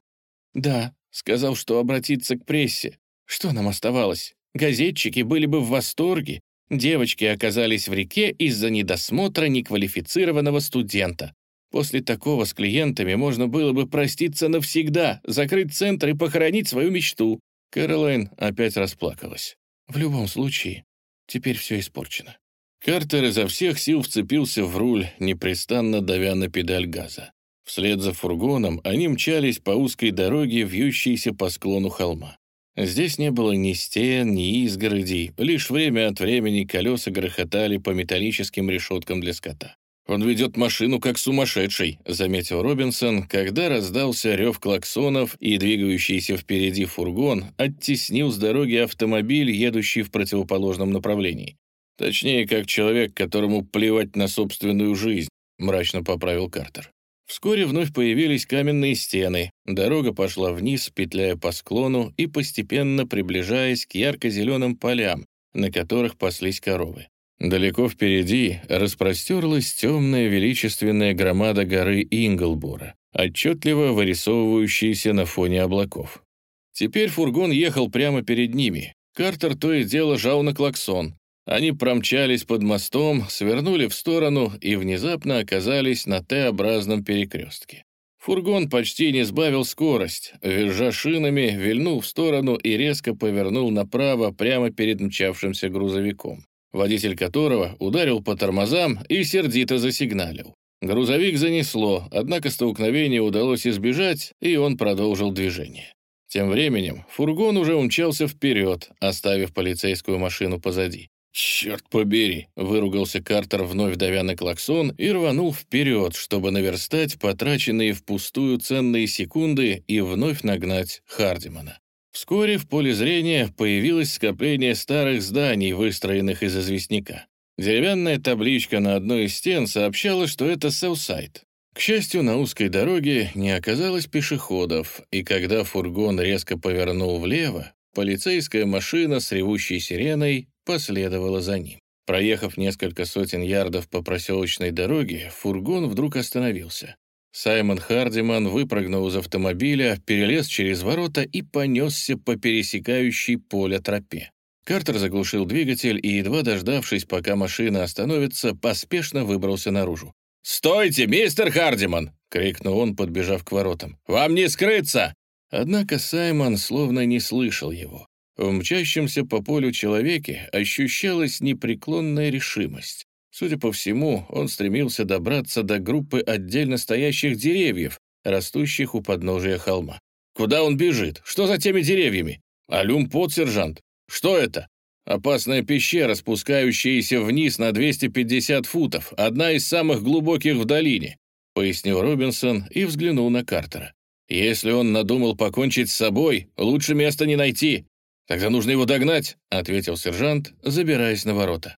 Да, сказал, что обратиться к прессе. Что нам оставалось? Газетчики были бы в восторге, Девочки оказались в реке из-за недосмотра неквалифицированного студента. После такого с клиентами можно было бы проститься навсегда, закрыть центр и похоронить свою мечту. Кэролайн опять расплакалась. В любом случае, теперь все испорчено. Картер изо всех сил вцепился в руль, непрестанно давя на педаль газа. Вслед за фургоном они мчались по узкой дороге, вьющейся по склону холма. Здесь не было ни стен, ни изгородей, лишь время от времени колеса грохотали по металлическим решеткам для скота. «Он ведет машину как сумасшедший», — заметил Робинсон, когда раздался рев клаксонов и двигающийся впереди фургон оттеснил с дороги автомобиль, едущий в противоположном направлении. «Точнее, как человек, которому плевать на собственную жизнь», — мрачно поправил Картер. Вскоре вновь появились каменные стены, дорога пошла вниз, петляя по склону и постепенно приближаясь к ярко-зеленым полям, на которых паслись коровы. Далеко впереди распростерлась темная величественная громада горы Инглбора, отчетливо вырисовывающаяся на фоне облаков. Теперь фургон ехал прямо перед ними. Картер то и дело жал на клаксон, они промчались под мостом, свернули в сторону и внезапно оказались на Т-образном перекрестке. Фургон почти не сбавил скорость, визжа шинами, вильнул в сторону и резко повернул направо прямо перед мчавшимся грузовиком, водитель которого ударил по тормозам и сердито засигналил. Грузовик занесло, однако столкновение удалось избежать, и он продолжил движение. Тем временем фургон уже умчался вперед, оставив полицейскую машину позади. «Черт побери!» — выругался Картер, вновь давя на клаксон, и рванул вперед, чтобы наверстать потраченные впустую ценные секунды и вновь нагнать Хардимана. Вскоре в поле зрения появилось скопление старых зданий, выстроенных из известняка. Деревянная табличка на одной из стен сообщала, что это Саусайд. К счастью, на узкой дороге не оказалось пешеходов, и когда фургон резко повернул влево, полицейская машина с ревущей сиреной последовала за ним. Проехав несколько сотен ярдов по проселочной дороге, фургон вдруг остановился. Саймон Хардиман выпрыгнул из автомобиля, перелез через ворота и понесся по пересекающей поле тропе. Картер заглушил двигатель и, едва дождавшись, пока машина остановится, поспешно выбрался наружу. «Стойте, мистер Хардиман!» — крикнул он, подбежав к воротам. «Вам не скрыться!» Однако Саймон словно не слышал его. В мчащемся по полю человеке ощущалась непреклонная решимость. Судя по всему, он стремился добраться до группы отдельно стоящих деревьев, растущих у подножия холма. Куда он бежит? Что за теми деревьями? Алюм под сержант. Что это? Опасная пещера, спускающаяся вниз на 250 футов, одна из самых глубоких в долине», — пояснил Робинсон и взглянул на Картера. «Если он надумал покончить с собой, лучше места не найти. Тогда нужно его догнать», — ответил сержант, забираясь на ворота.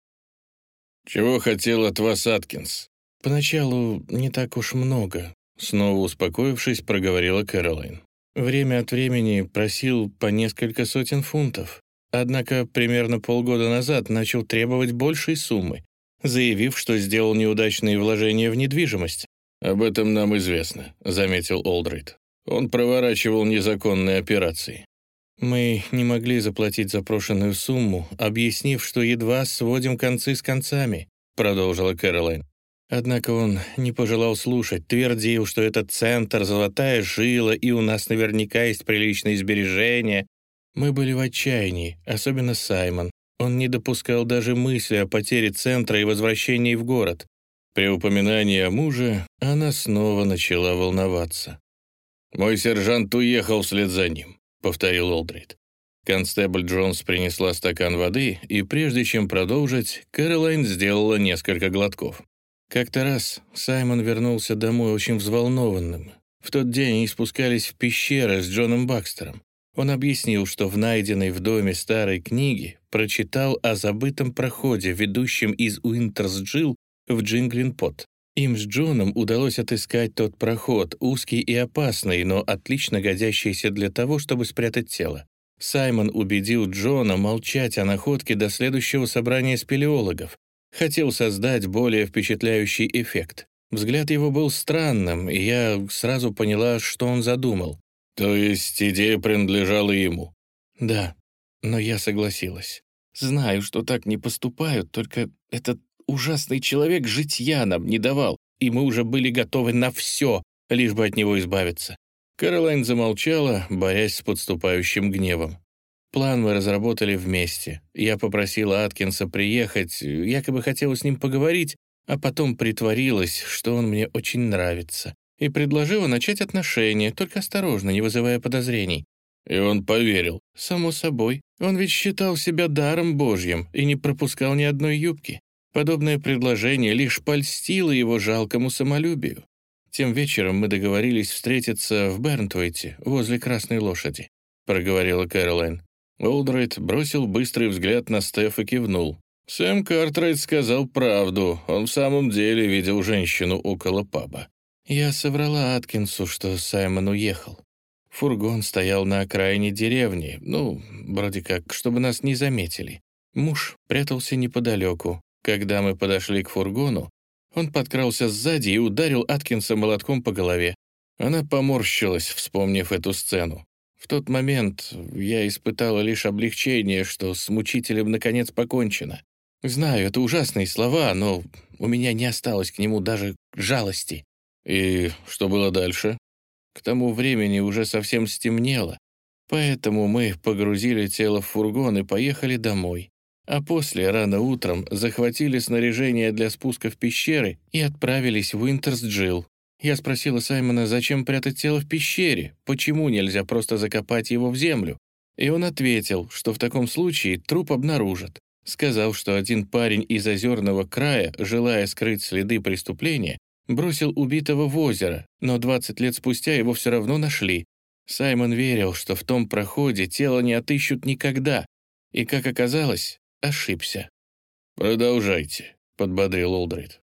«Чего хотел от вас Аткинс?» «Поначалу не так уж много», — снова успокоившись, проговорила Кэролайн. «Время от времени просил по несколько сотен фунтов, однако примерно полгода назад начал требовать большей суммы, заявив, что сделал неудачные вложения в недвижимость. «Об этом нам известно», — заметил Олдрейд. «Он проворачивал незаконные операции». «Мы не могли заплатить запрошенную сумму, объяснив, что едва сводим концы с концами», — продолжила Кэролайн. Однако он не пожелал слушать, твердил, что этот центр — золотая жила, и у нас наверняка есть приличные сбережения. Мы были в отчаянии, особенно Саймон. Он не допускал даже мысли о потере центра и возвращении в город. При упоминании о муже она снова начала волноваться. «Мой сержант уехал вслед за ним», — повторил Олдрейд. Констебль Джонс принесла стакан воды, и прежде чем продолжить, Кэролайн сделала несколько глотков. Как-то раз Саймон вернулся домой очень взволнованным. В тот день они спускались в пещеры с Джоном Бакстером. Он объяснил, что в найденной в доме старой книге прочитал о забытом проходе, ведущем из Уинтерсджилл в Джинглинпот. Им с Джоном удалось отыскать тот проход, узкий и опасный, но отлично годящийся для того, чтобы спрятать тело. Саймон убедил Джона молчать о находке до следующего собрания спелеологов, хотел создать более впечатляющий эффект. Взгляд его был странным, и я сразу поняла, что он задумал. «То есть идея принадлежала ему?» «Да, но я согласилась. Знаю, что так не поступают, только этот ужасный человек житья нам не давал, и мы уже были готовы на все, лишь бы от него избавиться». Каролайн замолчала, борясь с подступающим гневом. План мы разработали вместе. Я попросила Аткинса приехать, якобы хотела с ним поговорить, а потом притворилась, что он мне очень нравится, и предложила начать отношения, только осторожно, не вызывая подозрений. И он поверил. Само собой. Он ведь считал себя даром Божьим и не пропускал ни одной юбки. Подобное предложение лишь польстило его жалкому самолюбию. Тем вечером мы договорились встретиться в Бернтвейте, возле Красной Лошади», — проговорила Кэролайн. Олдрайт бросил быстрый взгляд на Стеф и кивнул. Сэм Картрайт сказал правду. Он в самом деле видел женщину около паба. Я соврала Аткинсу, что Саймон уехал. Фургон стоял на окраине деревни, ну, вроде как, чтобы нас не заметили. Муж прятался неподалеку. Когда мы подошли к фургону, он подкрался сзади и ударил Аткинса молотком по голове. Она поморщилась, вспомнив эту сцену. В тот момент я испытала лишь облегчение, что с мучителем наконец покончено. Знаю, это ужасные слова, но у меня не осталось к нему даже жалости. И что было дальше? К тому времени уже совсем стемнело, поэтому мы погрузили тело в фургон и поехали домой. А после, рано утром, захватили снаряжение для спуска в пещеры и отправились в Уинтерсджилл. Я спросила Саймона, зачем прятать тело в пещере, почему нельзя просто закопать его в землю. И он ответил, что в таком случае труп обнаружат. Сказал, что один парень из озерного края, желая скрыть следы преступления, бросил убитого в озеро, но 20 лет спустя его все равно нашли. Саймон верил, что в том проходе тело не отыщут никогда, и, как оказалось, ошибся. «Продолжайте», — подбодрил Олдрейд.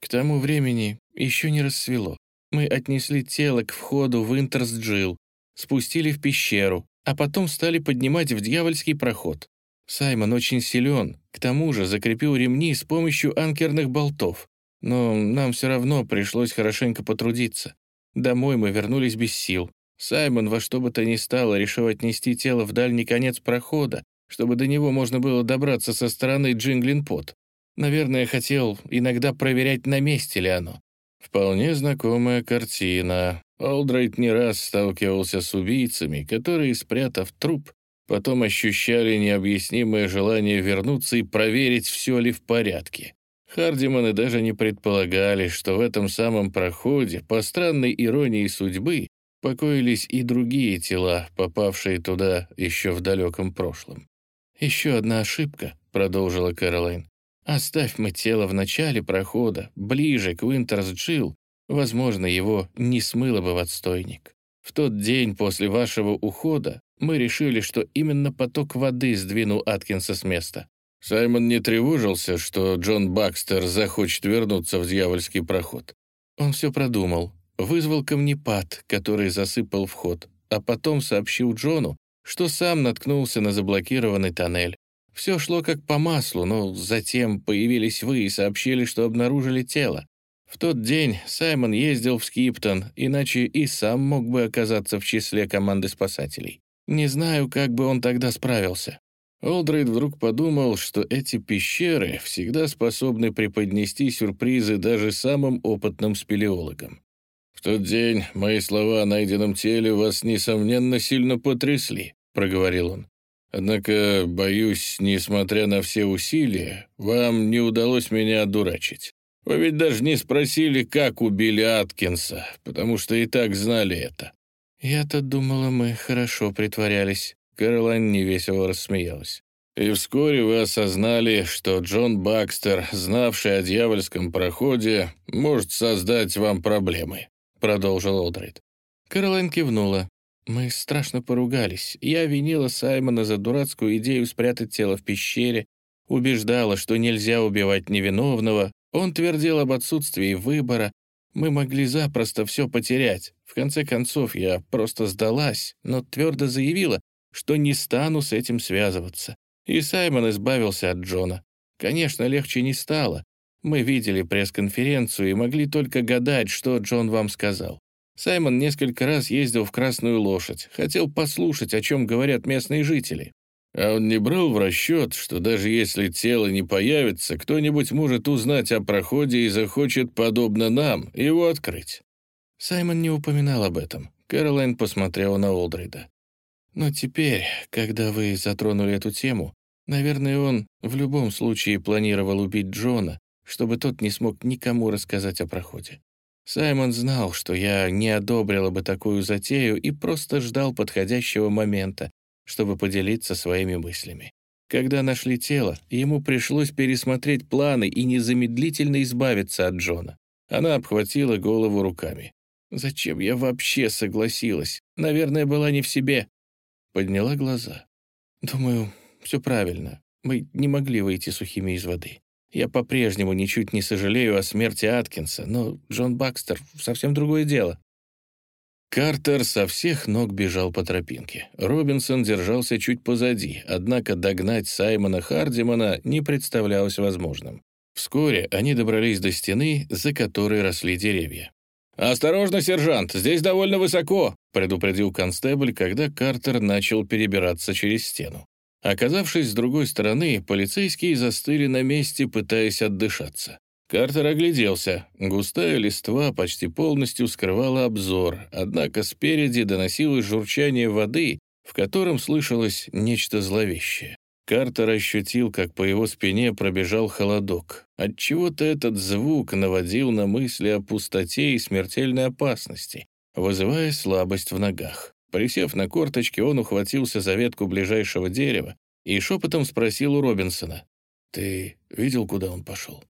К тому времени еще не рассвело. Мы отнесли тело к входу в Интерсджилл, спустили в пещеру, а потом стали поднимать в дьявольский проход. Саймон очень силен, к тому же закрепил ремни с помощью анкерных болтов. Но нам все равно пришлось хорошенько потрудиться. Домой мы вернулись без сил. Саймон во что бы то ни стало решил отнести тело в дальний конец прохода, чтобы до него можно было добраться со стороны Джинглинпот. Наверное, хотел иногда проверять, на месте ли оно. Вполне знакомая картина. Олдрайт не раз сталкивался с убийцами, которые, спрятав труп, потом ощущали необъяснимое желание вернуться и проверить, все ли в порядке. Хардиманы даже не предполагали, что в этом самом проходе, по странной иронии судьбы, покоились и другие тела, попавшие туда еще в далеком прошлом. «Еще одна ошибка», — продолжила Кэролайн. «Оставь мы тело в начале прохода, ближе к Уинтерс Джилл, возможно, его не смыло бы в отстойник. В тот день после вашего ухода мы решили, что именно поток воды сдвинул Аткинса с места. Саймон не тревожился, что Джон Бакстер захочет вернуться в дьявольский проход. Он все продумал, вызвал камнепад, который засыпал вход, а потом сообщил Джону, что сам наткнулся на заблокированный тоннель. Все шло как по маслу, но затем появились вы и сообщили, что обнаружили тело. В тот день Саймон ездил в Скиптон, иначе и сам мог бы оказаться в числе команды спасателей. Не знаю, как бы он тогда справился. Олдрейд вдруг подумал, что эти пещеры всегда способны преподнести сюрпризы даже самым опытным спелеологам. «В тот день мои слова о найденном теле вас, несомненно, сильно потрясли», — проговорил он. «Однако, боюсь, несмотря на все усилия, вам не удалось меня одурачить. Вы ведь даже не спросили, как убили Аткинса, потому что и так знали это». «Я-то думала, мы хорошо притворялись», Кэролайн невесело рассмеялась. «И вскоре вы осознали, что Джон Бакстер, знавший о дьявольском проходе, может создать вам проблемы», — продолжил Олдрейд. Кэролайн кивнула. «Мы страшно поругались. Я винила Саймона за дурацкую идею спрятать тело в пещере, убеждала, что нельзя убивать невиновного. Он твердил об отсутствии выбора. Мы могли запросто все потерять. В конце концов, я просто сдалась, но твердо заявила, что не стану с этим связываться. И Саймон избавился от Джона. Конечно, легче не стало. Мы видели пресс-конференцию и могли только гадать, что Джон вам сказал. Саймон несколько раз ездил в Красную Лошадь, хотел послушать, о чем говорят местные жители. А он не брал в расчет, что даже если тело не появится, кто-нибудь может узнать о проходе и захочет, подобно нам, его открыть. Саймон не упоминал об этом. Кэролайн посмотрела на Олдрида. Но теперь, когда вы затронули эту тему, наверное, он в любом случае планировал убить Джона, чтобы тот не смог никому рассказать о проходе. Саймон знал, что я не одобрила бы такую затею и просто ждал подходящего момента, чтобы поделиться своими мыслями. Когда нашли тело, ему пришлось пересмотреть планы и незамедлительно избавиться от Джона. Она обхватила голову руками. «Зачем я вообще согласилась? Наверное, была не в себе подняла глаза. «Думаю, все правильно. Мы не могли выйти сухими из воды. Я по-прежнему ничуть не сожалею о смерти Аткинса, но Джон Бакстер — совсем другое дело». Картер со всех ног бежал по тропинке. Робинсон держался чуть позади, однако догнать Саймона Хардимана не представлялось возможным. Вскоре они добрались до стены, за которой росли деревья. «Осторожно, сержант, здесь довольно высоко», предупредил констебль, когда Картер начал перебираться через стену. Оказавшись с другой стороны, полицейские застыли на месте, пытаясь отдышаться. Картер огляделся. Густая листва почти полностью скрывала обзор, однако спереди доносилось журчание воды, в котором слышалось нечто зловещее. Картер ощутил, как по его спине пробежал холодок. Отчего-то этот звук наводил на мысли о пустоте и смертельной опасности, вызывая слабость в ногах. Присев на корточки, он ухватился за ветку ближайшего дерева и шепотом спросил у Робинсона. «Ты видел, куда он пошел?»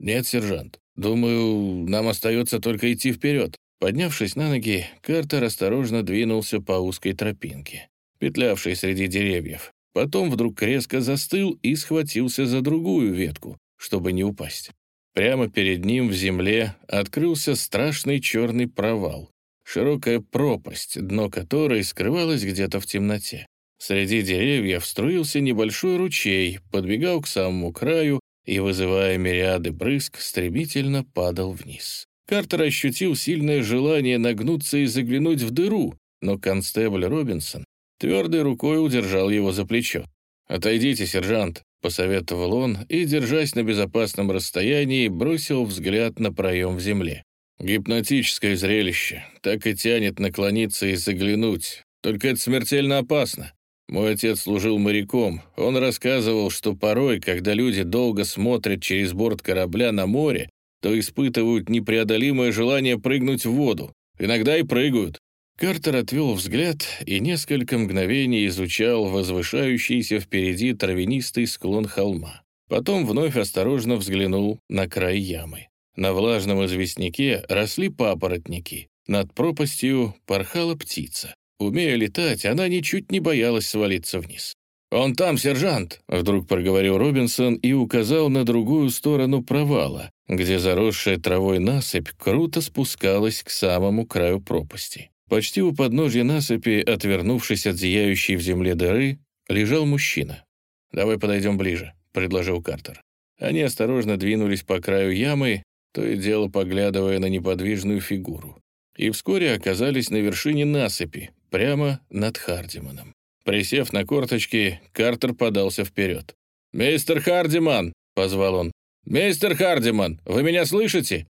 «Нет, сержант. Думаю, нам остается только идти вперед». Поднявшись на ноги, Картер осторожно двинулся по узкой тропинке, петлявшей среди деревьев. Потом вдруг резко застыл и схватился за другую ветку, чтобы не упасть. Прямо перед ним в земле открылся страшный черный провал, широкая пропасть, дно которой скрывалось где-то в темноте. Среди деревьев струился небольшой ручей, подбегал к самому краю и, вызывая мириады брызг, стремительно падал вниз. Картер ощутил сильное желание нагнуться и заглянуть в дыру, но констебль Робинсон Твердой рукой удержал его за плечо. «Отойдите, сержант», — посоветовал он и, держась на безопасном расстоянии, бросил взгляд на проем в земле. «Гипнотическое зрелище. Так и тянет наклониться и заглянуть. Только это смертельно опасно. Мой отец служил моряком. Он рассказывал, что порой, когда люди долго смотрят через борт корабля на море, то испытывают непреодолимое желание прыгнуть в воду. Иногда и прыгают. Картер отвел взгляд и несколько мгновений изучал возвышающийся впереди травянистый склон холма. Потом вновь осторожно взглянул на край ямы. На влажном известняке росли папоротники. Над пропастью порхала птица. Умея летать, она ничуть не боялась свалиться вниз. «Он там, сержант!» — вдруг проговорил Робинсон и указал на другую сторону провала, где заросшая травой насыпь круто спускалась к самому краю пропасти. Почти у подножья насыпи, отвернувшись от зияющей в земле дыры, лежал мужчина. «Давай подойдем ближе», — предложил Картер. Они осторожно двинулись по краю ямы, то и дело поглядывая на неподвижную фигуру, и вскоре оказались на вершине насыпи, прямо над Хардиманом. Присев на корточки, Картер подался вперед. «Мистер Хардиман!» — позвал он. «Мистер Хардиман, вы меня слышите?»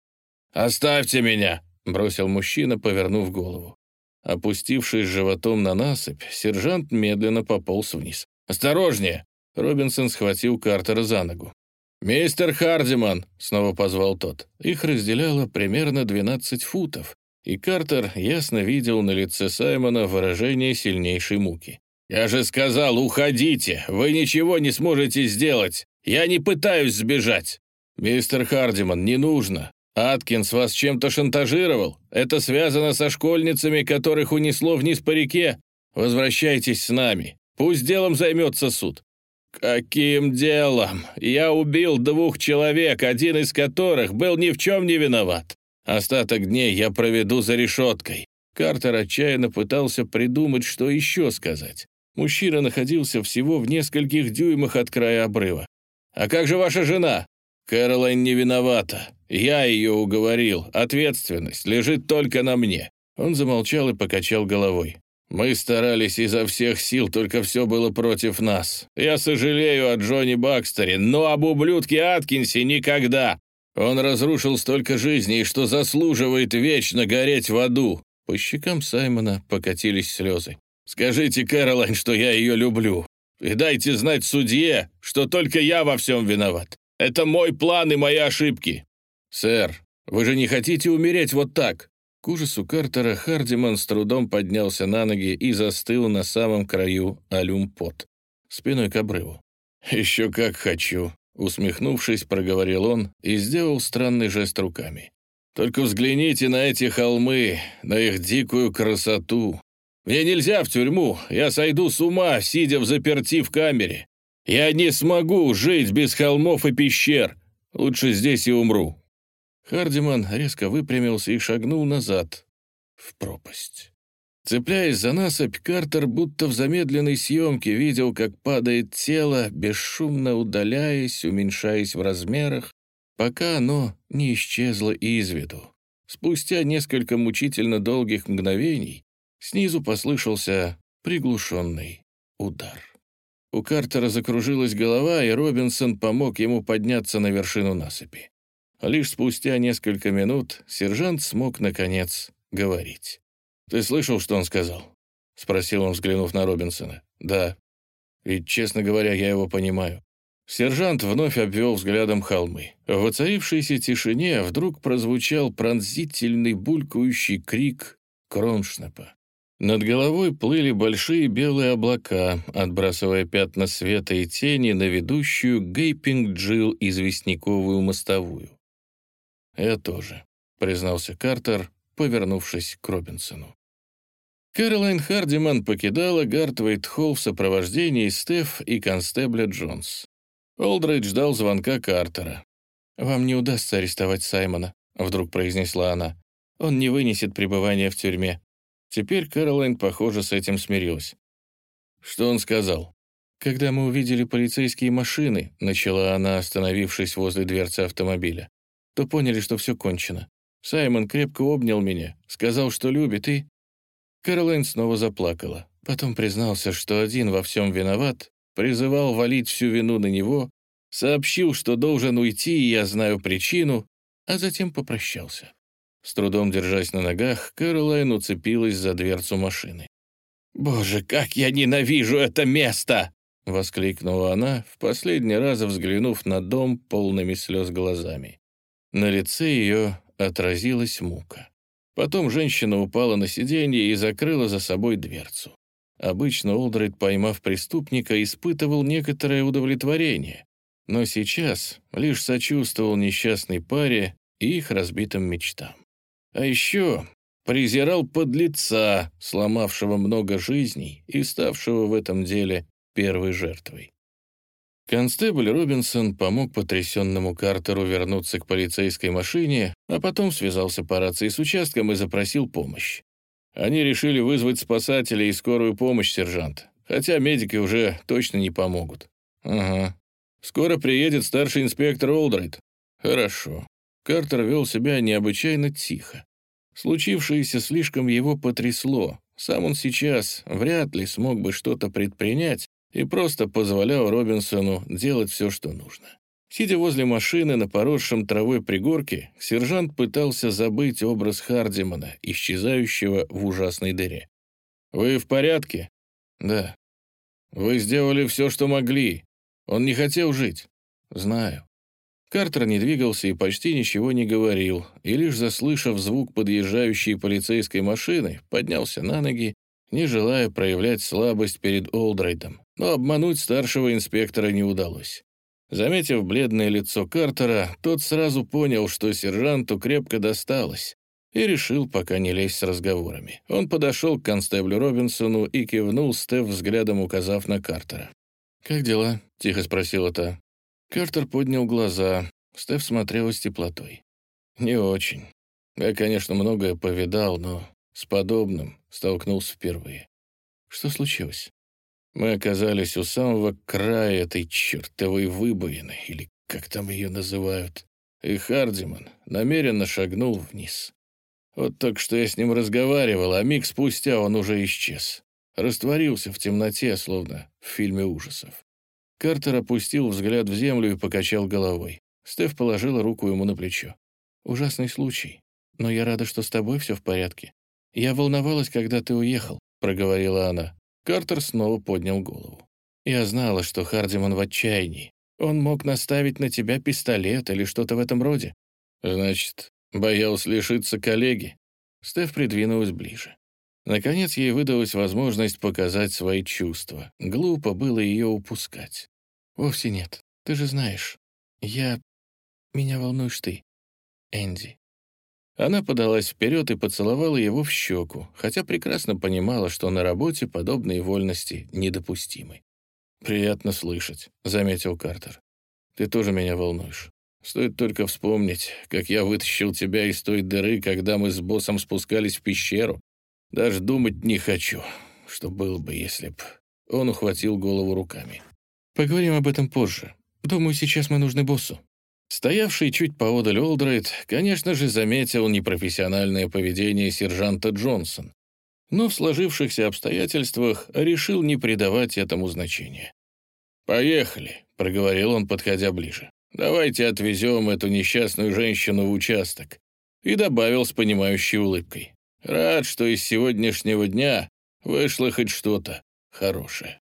«Оставьте меня!» — бросил мужчина, повернув голову. Опустившись животом на насыпь, сержант медленно пополз вниз. «Осторожнее!» — Робинсон схватил Картера за ногу. «Мистер Хардиман!» — снова позвал тот. Их разделяло примерно 12 футов, и Картер ясно видел на лице Саймона выражение сильнейшей муки. «Я же сказал, уходите! Вы ничего не сможете сделать! Я не пытаюсь сбежать!» «Мистер Хардиман, не нужно! Аткинс вас чем-то шантажировал? Это связано со школьницами, которых унесло вниз по реке? Возвращайтесь с нами! Пусть делом займется суд!» «Каким делом? Я убил двух человек, один из которых был ни в чем не виноват. Остаток дней я проведу за решеткой». Картер отчаянно пытался придумать, что еще сказать. Мужчина находился всего в нескольких дюймах от края обрыва. «А как же ваша жена?» «Кэролайн не виновата. Я ее уговорил. Ответственность лежит только на мне». Он замолчал и покачал головой. «Мы старались изо всех сил, только все было против нас. Я сожалею о Джонни Бакстере, но об ублюдке Аткинсе никогда. Он разрушил столько жизней, что заслуживает вечно гореть в аду». По щекам Саймона покатились слезы. Скажите, Кэролайн, что я ее люблю. И дайте знать судье, что только я во всем виноват. Это мой план и мои ошибки. Сэр, вы же не хотите умереть вот так?» К ужасу Картера Хардиман с трудом поднялся на ноги и застыл на самом краю Алюмпот, спиной к обрыву. «Еще как хочу», — усмехнувшись, проговорил он и сделал странный жест руками. «Только взгляните на эти холмы, на их дикую красоту, мне нельзя в тюрьму, я сойду с ума, сидя в заперти в камере. Я не смогу жить без холмов и пещер. Лучше здесь и умру». Хардиман резко выпрямился и шагнул назад, в пропасть. Цепляясь за насыпь, Картер будто в замедленной съемке видел, как падает тело, бесшумно удаляясь, уменьшаясь в размерах, пока оно не исчезло из виду. Спустя несколько мучительно долгих мгновений Снизу послышался приглушенный удар. У Картера закружилась голова, и Робинсон помог ему подняться на вершину насыпи. Лишь спустя несколько минут сержант смог, наконец, говорить. «Ты слышал, что он сказал?» — спросил он, взглянув на Робинсона. «Да. Ведь, честно говоря, я его понимаю». Сержант вновь обвел взглядом холмы. В воцарившейся тишине вдруг прозвучал пронзительный булькающий крик Кроншнепа. Над головой плыли большие белые облака, отбрасывая пятна света и тени на ведущую Гейпинг-Джилл известняковую мостовую. «Я тоже», — признался Картер, повернувшись к Робинсону. Кэролайн Хардиман покидала Гартвейт-Холл в сопровождении Стеф и констебля Джонс. Олдрейд ждал звонка Картера. «Вам не удастся арестовать Саймона», — вдруг произнесла она. «Он не вынесет пребывания в тюрьме. Теперь Кэролайн, похоже, с этим смирилась. «Что он сказал?» «Когда мы увидели полицейские машины», начала она, остановившись возле дверцы автомобиля, то поняли, что все кончено. Саймон крепко обнял меня, сказал, что любит, и... Кэролайн снова заплакала. Потом признался, что один во всем виноват, призывал валить всю вину на него, сообщил, что должен уйти, и я знаю причину, а затем попрощался. С трудом держась на ногах, Кэролайн уцепилась за дверцу машины. «Боже, как я ненавижу это место!» — воскликнула она, в последний раз взглянув на дом полными слез глазами. На лице ее отразилась мука. Потом женщина упала на сиденье и закрыла за собой дверцу. Обычно Олдрейд, поймав преступника, испытывал некоторое удовлетворение, но сейчас лишь сочувствовал несчастной паре и их разбитым мечтам. А еще презирал подлеца, сломавшего много жизней и ставшего в этом деле первой жертвой. Констебль Робинсон помог потрясенному Картеру вернуться к полицейской машине, а потом связался по рации с участком и запросил помощь. Они решили вызвать спасателей и скорую помощь, сержант, хотя медики уже точно не помогут. Ага. Скоро приедет старший инспектор Олдрайт. Хорошо. Картер вел себя необычайно тихо. Случившееся слишком его потрясло. Сам он сейчас вряд ли смог бы что-то предпринять, и просто позволял Робинсону делать все, что нужно. Сидя возле машины на поросшем травой пригорке, сержант пытался забыть образ Хардимана, исчезающего в ужасной дыре. «Вы в порядке?» «Да». «Вы сделали все, что могли. Он не хотел жить». «Знаю». Картер не двигался и почти ничего не говорил, и лишь заслышав звук подъезжающей полицейской машины, поднялся на ноги, не желая проявлять слабость перед Олдрайтом, но обмануть старшего инспектора не удалось. Заметив бледное лицо Картера, тот сразу понял, что сержанту крепко досталось, и решил пока не лезть с разговорами. Он подошел к констеблю Робинсону и кивнул, Стеф взглядом указав на Картера. «Как дела?» — тихо спросила та. Картер поднял глаза. Стеф смотрела с теплотой. «Не очень. Я, конечно, многое повидал, но с подобным столкнулся впервые. Что случилось? Мы оказались у самого края этой чертовой выбоины, или как там ее называют. И Хардиман намеренно шагнул вниз. Вот только что я с ним разговаривал, а миг спустя он уже исчез. Растворился в темноте, словно в фильме ужасов. Картер опустил взгляд в землю и покачал головой. Стеф положила руку ему на плечо. «Ужасный случай. Но я рада, что с тобой все в порядке. Я волновалась, когда ты уехал», — проговорила она. Картер снова поднял голову. «Я знала, что Хардиман в отчаянии. Он мог наставить на тебя пистолет или что-то в этом роде». «Значит, боялся лишиться коллеги?» Стеф придвинулась ближе. Наконец ей выдалась возможность показать свои чувства. Глупо было ее упускать. «Вовсе нет. Ты же знаешь. Я... Меня волнуешь ты, Энди». Она подалась вперед и поцеловала его в щеку, хотя прекрасно понимала, что на работе подобные вольности недопустимы. «Приятно слышать», — заметил Картер. «Ты тоже меня волнуешь. Стоит только вспомнить, как я вытащил тебя из той дыры, когда мы с боссом спускались в пещеру. Даже думать не хочу, что было бы, если б...» Он ухватил голову руками. «Поговорим об этом позже. Думаю, сейчас мы нужны боссу». Стоявший чуть поодаль Олдрайт, конечно же, заметил непрофессиональное поведение сержанта Джонсон, но в сложившихся обстоятельствах решил не придавать этому значения. «Поехали», — проговорил он, подходя ближе. «Давайте отвезем эту несчастную женщину в участок», и добавил с понимающей улыбкой. «Рад, что из сегодняшнего дня вышло хоть что-то хорошее».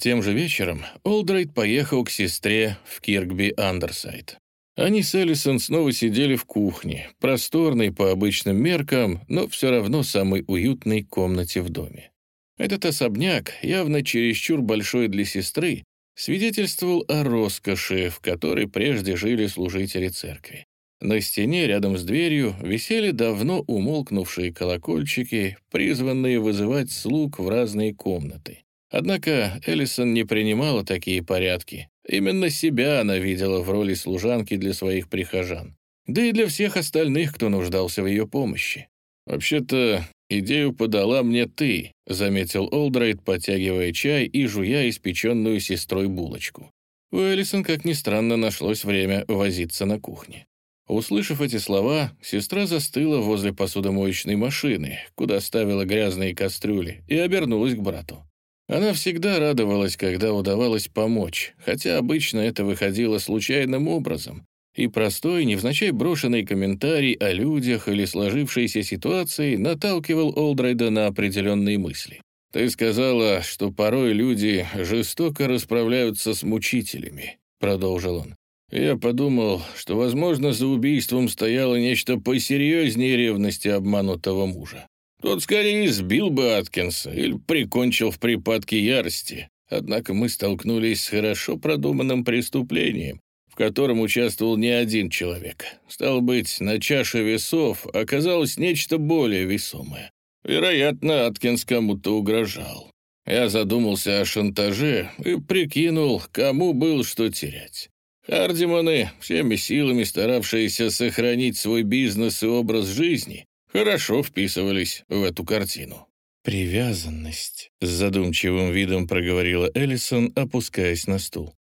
Тем же вечером Олдрайт поехал к сестре в Киркби Андерсайд. Они с Эллисон снова сидели в кухне, просторной по обычным меркам, но все равно самой уютной комнате в доме. Этот особняк, явно чересчур большой для сестры, свидетельствовал о роскоши, в которой прежде жили служители церкви. На стене рядом с дверью висели давно умолкнувшие колокольчики, призванные вызывать слуг в разные комнаты. Однако Эллисон не принимала такие порядки, Именно себя она видела в роли служанки для своих прихожан. Да и для всех остальных, кто нуждался в ее помощи. «Вообще-то, идею подала мне ты», — заметил Олдрайт, потягивая чай и жуя испеченную сестрой булочку. У Элисон, как ни странно, нашлось время возиться на кухне. Услышав эти слова, сестра застыла возле посудомоечной машины, куда ставила грязные кастрюли, и обернулась к брату. Она всегда радовалась, когда удавалось помочь, хотя обычно это выходило случайным образом, и простой, невзначай брошенный комментарий о людях или сложившейся ситуации наталкивал Олдрайда на определенные мысли. «Ты сказала, что порой люди жестоко расправляются с мучителями», — продолжил он. Я подумал, что, возможно, за убийством стояло нечто посерьезнее ревности обманутого мужа. Тот скорее избил бы Аткинса или прикончил в припадке ярости. Однако мы столкнулись с хорошо продуманным преступлением, в котором участвовал не один человек. Стало быть, на чаше весов оказалось нечто более весомое. Вероятно, Аткинс кому-то угрожал. Я задумался о шантаже и прикинул, кому был что терять. Хардиманы, всеми силами старавшиеся сохранить свой бизнес и образ жизни, хорошо вписывались в эту картину. «Привязанность», — с задумчивым видом проговорила Эллисон, опускаясь на стул.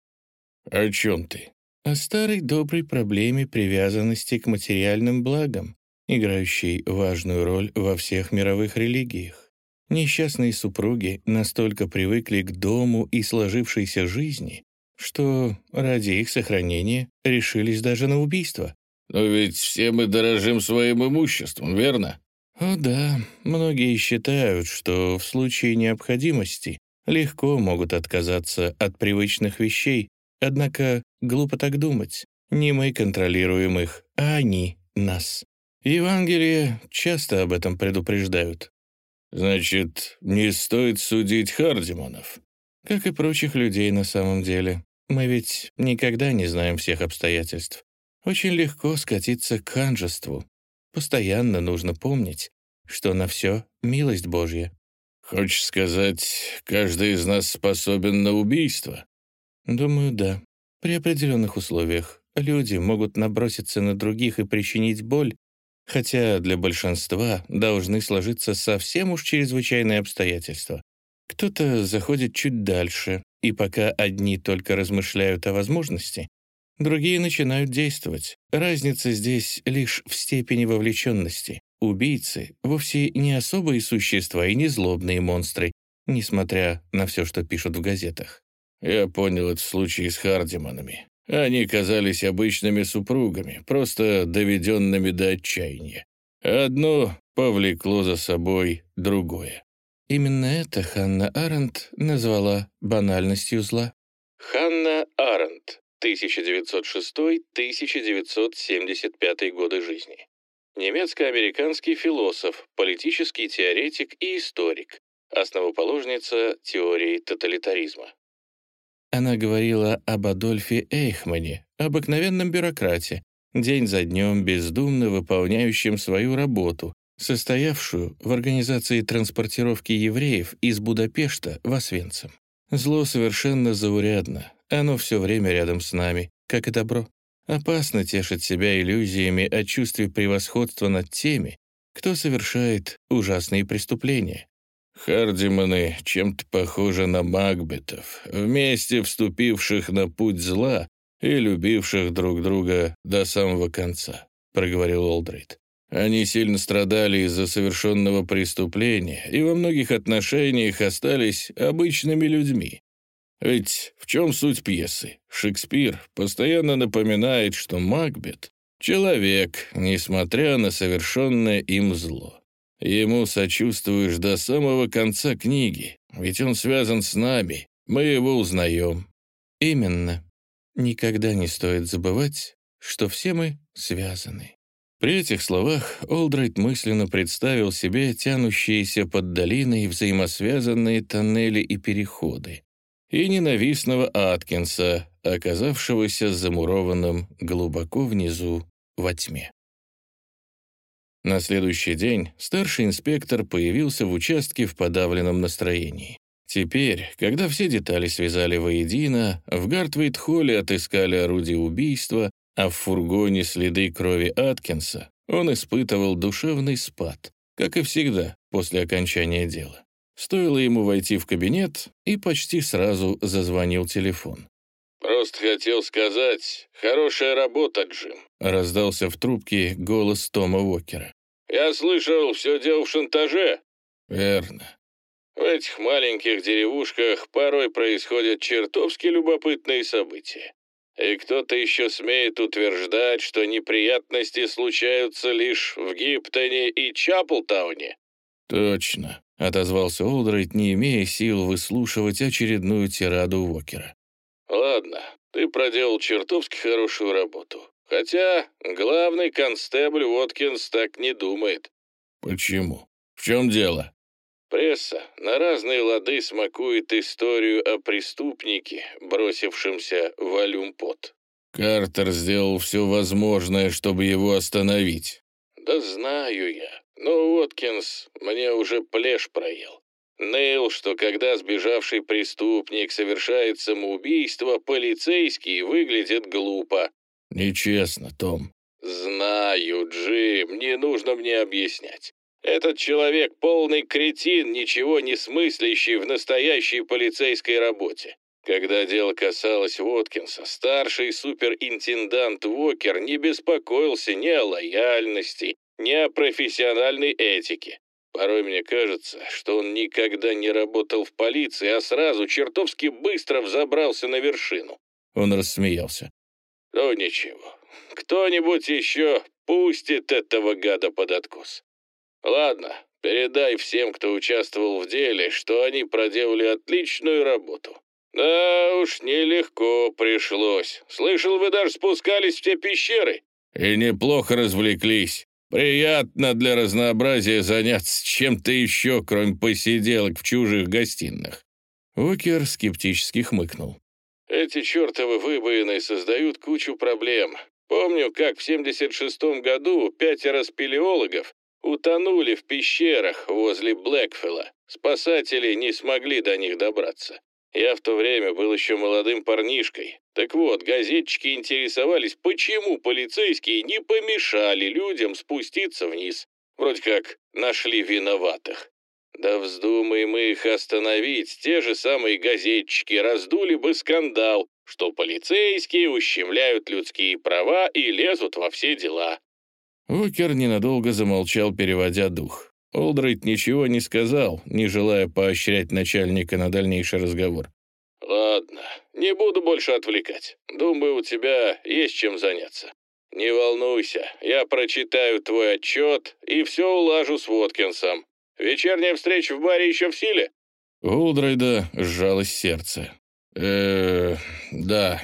«О чем ты?» «О старой доброй проблеме привязанности к материальным благам, играющей важную роль во всех мировых религиях. Несчастные супруги настолько привыкли к дому и сложившейся жизни, что ради их сохранения решились даже на убийство. «Но ведь все мы дорожим своим имуществом, верно?» «О да, многие считают, что в случае необходимости легко могут отказаться от привычных вещей, однако глупо так думать. Не мы контролируем их, а они — нас. Евангелие часто об этом предупреждают. Значит, не стоит судить Хардимонов. Как и прочих людей на самом деле. Мы ведь никогда не знаем всех обстоятельств. Очень легко скатиться к ханжеству. Постоянно нужно помнить, что на все милость Божья. Хочешь сказать, каждый из нас способен на убийство? Думаю, да. При определенных условиях люди могут наброситься на других и причинить боль, хотя для большинства должны сложиться совсем уж чрезвычайные обстоятельства. Кто-то заходит чуть дальше, и пока одни только размышляют о возможности, другие начинают действовать. Разница здесь лишь в степени вовлеченности. Убийцы вовсе не особые существа и не злобные монстры, несмотря на все, что пишут в газетах. Я понял это в случае с Хардиманами. Они казались обычными супругами, просто доведенными до отчаяния. Одно повлекло за собой другое. Именно это Ханна Аренд назвала банальностью зла. Ханна Аренд, 1906-1975 годы жизни. Немецко-американский философ, политический теоретик и историк, основоположница теории тоталитаризма. Она говорила об Адольфе Эйхмане, обыкновенном бюрократе, день за днем бездумно выполняющем свою работу, состоявшую в организации транспортировки евреев из Будапешта в Освенцим. Зло совершенно заурядно, оно все время рядом с нами, как и добро. Опасно тешить себя иллюзиями о чувстве превосходства над теми, кто совершает ужасные преступления. Хардиманы чем-то похожи на Макбетов, вместе вступивших на путь зла и любивших друг друга до самого конца», — проговорил Олдрейд. «Они сильно страдали из-за совершенного преступления и во многих отношениях остались обычными людьми. Ведь в чем суть пьесы? Шекспир постоянно напоминает, что Макбет — человек, несмотря на совершенное им зло. Ему сочувствуешь до самого конца книги, ведь он связан с нами, мы его узнаем». «Именно. Никогда не стоит забывать, что все мы связаны». При этих словах Олдрайт мысленно представил себе тянущиеся под долиной взаимосвязанные тоннели и переходы, и ненавистного Аткинса, оказавшегося замурованным глубоко внизу во тьме. На следующий день старший инспектор появился в участке в подавленном настроении. Теперь, когда все детали связали воедино, в Гартвейт-холле отыскали орудие убийства, а в фургоне следы крови Аткинса, он испытывал душевный спад, как и всегда после окончания дела. Стоило ему войти в кабинет, и почти сразу зазвонил телефон. «Просто хотел сказать, хорошая работа, Джим», — раздался в трубке голос Тома Уокера. «Я слышал, все дело в шантаже». «Верно». «В этих маленьких деревушках порой происходят чертовски любопытные события. И кто-то еще смеет утверждать, что неприятности случаются лишь в Гиптоне и Чаплтауне». «Точно», — отозвался Олдрейд, не имея сил выслушивать очередную тираду Уокера. «Ладно, Ты проделал чертовски хорошую работу. Хотя главный констебль Уоткинс так не думает». «Почему? В чем дело?» Пресса на разные лады смакует историю о преступнике, бросившемся в Алюмпот. Картер сделал все возможное, чтобы его остановить. Да знаю я, но Уоткинс мне уже плешь проел. Ныл, что когда сбежавший преступник совершает самоубийство, полицейский выглядит глупо. Нечестно, Том. Знаю, Джим, не нужно мне объяснять. Этот человек полный кретин, ничего не смыслящий в настоящей полицейской работе. Когда дело касалось Воткинса, старший суперинтендант Уокер не беспокоился ни о лояльности, ни о профессиональной этике. Порой мне кажется, что он никогда не работал в полиции, а сразу чертовски быстро взобрался на вершину. Он рассмеялся. Ну ничего, кто-нибудь еще пустит этого гада под откос. Ладно, передай всем, кто участвовал в деле, что они проделали отличную работу. Да уж, нелегко пришлось. Слышал, вы даже спускались в те пещеры. И неплохо развлеклись. Приятно для разнообразия заняться чем-то еще, кроме посиделок в чужих гостиных. Уокер скептически хмыкнул. Эти чертовы выбоины создают кучу проблем. Помню, как в 76-м году пятеро спелеологов утонули в пещерах возле Блэкфилла. Спасатели не смогли до них добраться. Я в то время был еще молодым парнишкой. Так вот, газетчики интересовались, почему полицейские не помешали людям спуститься вниз. Вроде как нашли виноватых. Да вздумаем мы их остановить, те же самые газетчики раздули бы скандал, что полицейские ущемляют людские права и лезут во все дела. Уокер ненадолго замолчал, переводя дух. Олдрейд ничего не сказал, не желая поощрять начальника на дальнейший разговор. «Ладно, не буду больше отвлекать. Думаю, у тебя есть чем заняться. Не волнуйся, я прочитаю твой отчет и все улажу с Воткинсом. Вечерняя встреча в баре еще в силе?» У Олдрейда сжалось сердце. э да,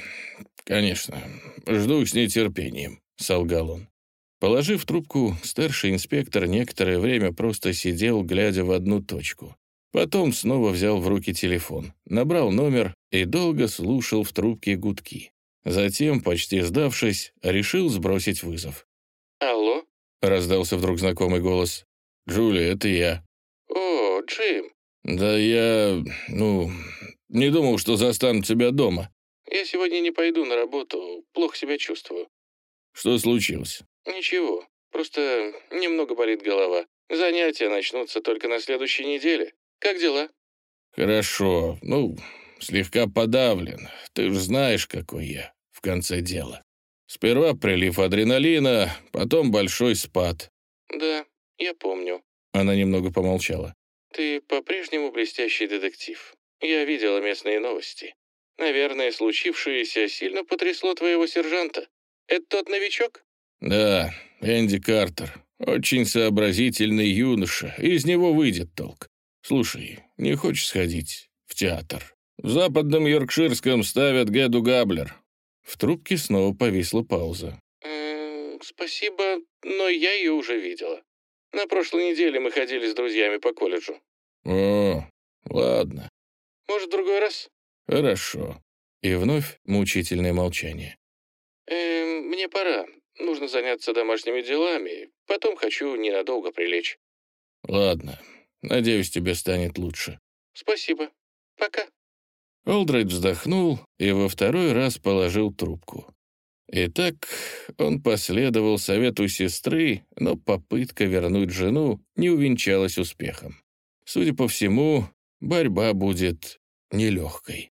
конечно. Жду с нетерпением», — солгал он. Положив трубку, старший инспектор некоторое время просто сидел, глядя в одну точку. Потом снова взял в руки телефон, набрал номер и долго слушал в трубке гудки. Затем, почти сдавшись, решил сбросить вызов. «Алло?» — раздался вдруг знакомый голос. «Джули, это я». «О, Джим». «Да я... ну... не думал, что застану тебя дома». «Я сегодня не пойду на работу, плохо себя чувствую». «Что случилось?» «Ничего, просто немного болит голова. Занятия начнутся только на следующей неделе. Как дела?» «Хорошо. Ну, слегка подавлен. Ты же знаешь, какой я в конце дела. Сперва прилив адреналина, потом большой спад». «Да, я помню». Она немного помолчала. «Ты по-прежнему блестящий детектив. Я видела местные новости. Наверное, случившееся сильно потрясло твоего сержанта. Это тот новичок?» «Да, Энди Картер. Очень сообразительный юноша. Из него выйдет толк. Слушай, не хочешь сходить в театр? В западном Йоркширском ставят Геду Габлер». В трубке снова повисла пауза. «Эм, «Спасибо, но я ее уже видела. На прошлой неделе мы ходили с друзьями по колледжу». «О, ладно». «Может, в другой раз?» «Хорошо». И вновь мучительное молчание. «Эм, мне пора. Нужно заняться домашними делами. Потом хочу ненадолго прилечь». «Ладно. Надеюсь, тебе станет лучше». «Спасибо. Пока». Олдрейд вздохнул и во второй раз положил трубку. Итак, он последовал совету сестры, но попытка вернуть жену не увенчалась успехом. Судя по всему, борьба будет нелегкой.